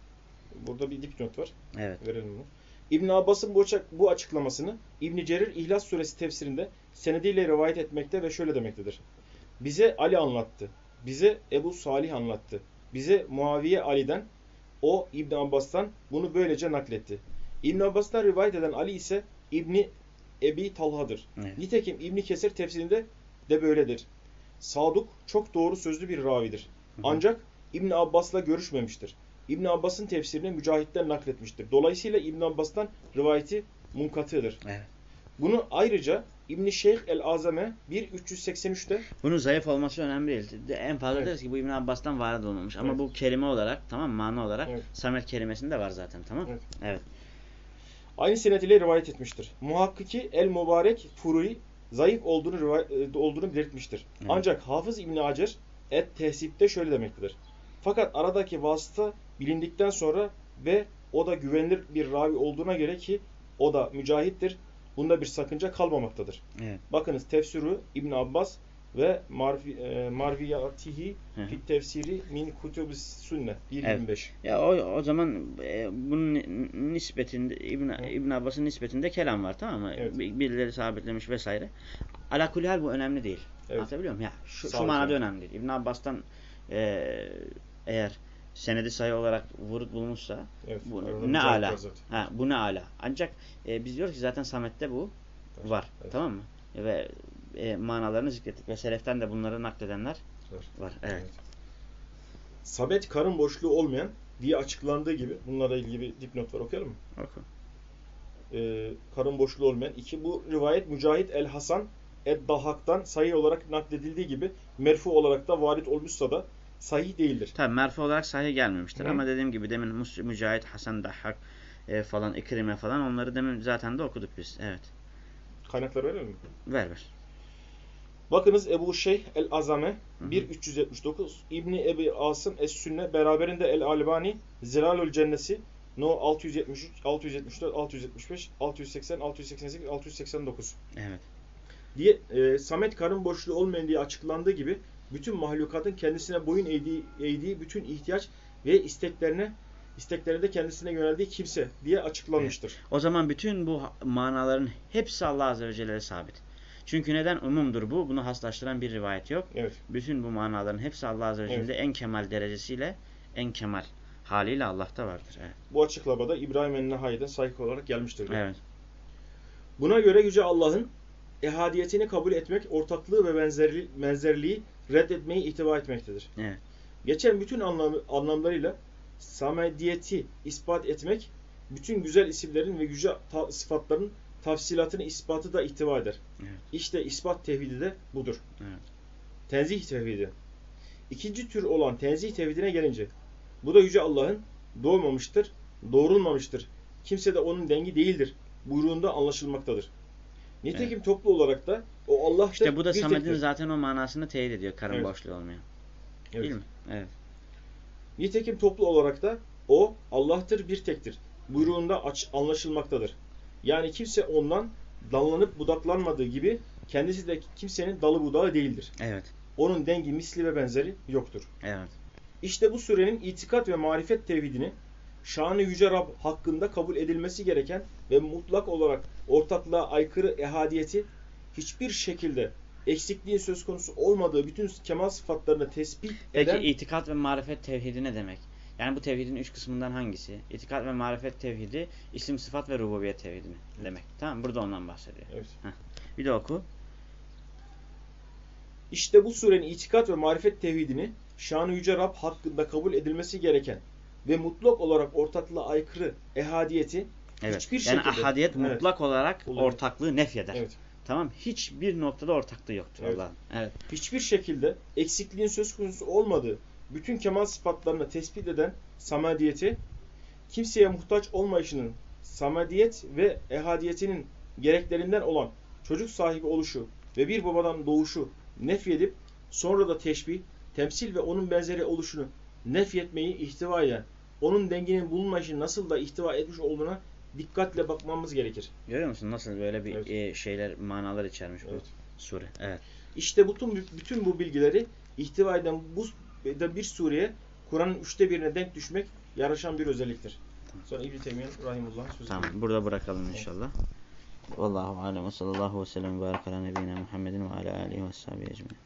Burada bir dipnot var. Evet. Verelim bunu. İbn Abbas'ın bu, bu açıklamasını İbn Cerir İhlas suresi tefsirinde senediyle rivayet etmekte ve şöyle demektedir. Bize Ali anlattı. Bize Ebu Salih anlattı. Bize Muaviye Ali'den o İbn Abbas'tan bunu böylece nakletti. İbn Abbas'tan rivayet eden Ali ise İbni Ebi Talha'dır. Evet. Nitekim İbn Kesir tefsirinde de böyledir. Saduk çok doğru sözlü bir ravidir. hı. Ancak İbn Abbas'la görüşmemiştir. İbn Abbas'ın tefsirini mücahitten nakletmiştir. Dolayısıyla İbn Abbas'tan rivayeti munkatıdır. Evet. Bunu ayrıca İbn Şeyh el-Azame 1383'te Bunun zayıf olması önemli değil. De- En fazla Evet. deriz ki bu İbn Abbas'tan varid olmamış. Ama Evet. bu kelime olarak, tamam? Mana olarak Evet. Samet kelimesinde var zaten, tamam? Evet. Evet. aynı senet ile rivayet etmiştir. Muhakkiki el-Mübarek Furui zayıf olduğunu rivay- e, olduğunu belirtmiştir. Evet. Ancak Hafız İbn Hacer et tehsipte şöyle demektedir. Fakat aradaki vasıta bilindikten sonra ve o da güvenilir bir ravi olduğuna göre ki o da mücahittir. Bunda bir sakınca kalmamaktadır. Evet. Bakınız tefsiri İbn Abbas ve Marvi, e, Marviyatihi fit tefsiri min kutubis sünne 1.25. Ya o o zaman e, bunun ni- nispetinde İbn İbn Abbas'ın nispetinde kelam var tamam mı? Evet. Bir- Birileri sabitlemiş vesaire. Ala kulli hal bu önemli değil. Evet. Anlatabiliyor muyum? Ya şu, Sağ şu manada önemli değil. İbn Abbas'tan e, eğer senedi sayı olarak vurut bulmuşsa Evet. bu ne ala. Ha bu ne ala. Ancak e, biz diyoruz ki zaten Samet'te bu var. Evet. Tamam mı? Ve e, manalarını zikrettik ve seleften de bunları nakledenler Var. var. Evet. Sabet karın boşluğu olmayan diye açıklandığı gibi bunlarla ilgili bir dipnot var okuyalım mı? Oku. Ee, karın boşluğu olmayan. iki bu rivayet Mücahit el Hasan Eddahak'tan sahih olarak nakledildiği gibi merfu olarak da varit olmuşsa da sahih değildir. Tabi merfu olarak sahih gelmemiştir Hı. ama dediğim gibi demin Mücahit, Hasan Dahhak e, falan, İkrime falan onları demin zaten de okuduk biz. Evet. Kaynaklar verelim mi? Ver ver. Bakınız Ebu Şeyh el Azame Hı hı. 1379 İbni Ebi Asım Es Sünne beraberinde El Albani Zilalül Cennesi No 673 674 675 680 688 689 Evet. diye e, Samet karın boşluğu olmayan diye açıklandığı gibi bütün mahlukatın kendisine boyun eğdiği, eğdiği bütün ihtiyaç ve isteklerine isteklerine de kendisine yöneldiği kimse diye açıklanmıştır. O zaman bütün bu manaların hepsi Allah Azze ve Celle'ye sabit. Çünkü neden? Umumdur bu. Bunu haslaştıran bir rivayet yok. Evet. Bütün bu manaların hepsi Allah Azze ve Evet. Celle'de en kemal derecesiyle, en kemal haliyle Allah'ta vardır. Evet. Bu açıklamada İbrahim el-Nehai'den sahih olarak gelmiştir. diyor. Evet. Buna göre Yüce Allah'ın ehadiyetini kabul etmek, ortaklığı ve benzerli, benzerliği reddetmeyi itibar etmektedir. Evet. Geçen bütün anlamı, anlamlarıyla samediyeti ispat etmek, bütün güzel isimlerin ve yüce ta- sıfatların tafsilatını ispatı da ihtiva eder. Evet. İşte ispat tevhidi de budur. Evet. Tenzih tevhidi. İkinci tür olan tenzih tevhidine gelince, bu da Yüce Allah'ın doğmamıştır, doğrulmamıştır. Kimse de onun dengi değildir buyruğunda anlaşılmaktadır. Nitekim toplu olarak da o Allah İşte bu da tektir. zaten o manasını teyit ediyor. Karın Evet. boşluğu olmayan. Evet. Değil mi? Evet. Nitekim toplu olarak da o Allah'tır bir tektir. Buyruğunda aç, anlaşılmaktadır. Yani kimse ondan dallanıp budaklanmadığı gibi kendisi de kimsenin dalı budağı değildir. Evet. Onun dengi, misli ve benzeri yoktur. Evet. İşte bu surenin itikat ve marifet tevhidini şanı yüce Rab hakkında kabul edilmesi gereken ve mutlak olarak ortaklığa aykırı ehadiyeti hiçbir şekilde eksikliğin söz konusu olmadığı bütün kemal sıfatlarını tespit Peki eden itikat ve marifet tevhidi ne demek? Yani bu tevhidin üç kısmından hangisi? İtikat ve marifet tevhidi, isim, sıfat ve rububiyet tevhidi mi? demek. Tamam burada ondan bahsediyor. Evet. Bir de oku. İşte bu surenin itikat ve marifet tevhidini şanı yüce Rab hakkında kabul edilmesi gereken ve mutlak olarak ortaklığa aykırı ehadiyeti Evet. hiçbir yani şekilde ahadiyet Evet. mutlak olarak Olur. ortaklığı nefyeder. Evet. Tamam. Hiçbir noktada ortaklığı yoktur Evet. Allah'ın. Evet. hiçbir şekilde eksikliğin söz konusu olmadığı bütün kemal sıfatlarını tespit eden samadiyeti, kimseye muhtaç olmayışının samadiyet ve ehadiyetinin gereklerinden olan çocuk sahibi oluşu ve bir babadan doğuşu nefyedip sonra da teşbih, temsil ve onun benzeri oluşunu nefyetmeyi ihtiva eden, onun denginin bulunmayışını nasıl da ihtiva etmiş olduğuna dikkatle bakmamız gerekir. Görüyor musun nasıl böyle bir Evet. e, şeyler, manalar içermiş bu Evet. sure. Evet. İşte bütün bütün bu bilgileri ihtiva eden bu eden bir sureye Kur'an'ın üçte birine denk düşmek yaraşan bir özelliktir. Sonra İbn-i Teymiye Rahimullah sözü. Tamam. Burada bırakalım inşallah. Vallahu alem ve sallallahu ve sellem ve ala nebiyyina Muhammedin ve ala alihi ve sahbihi ecmaîn.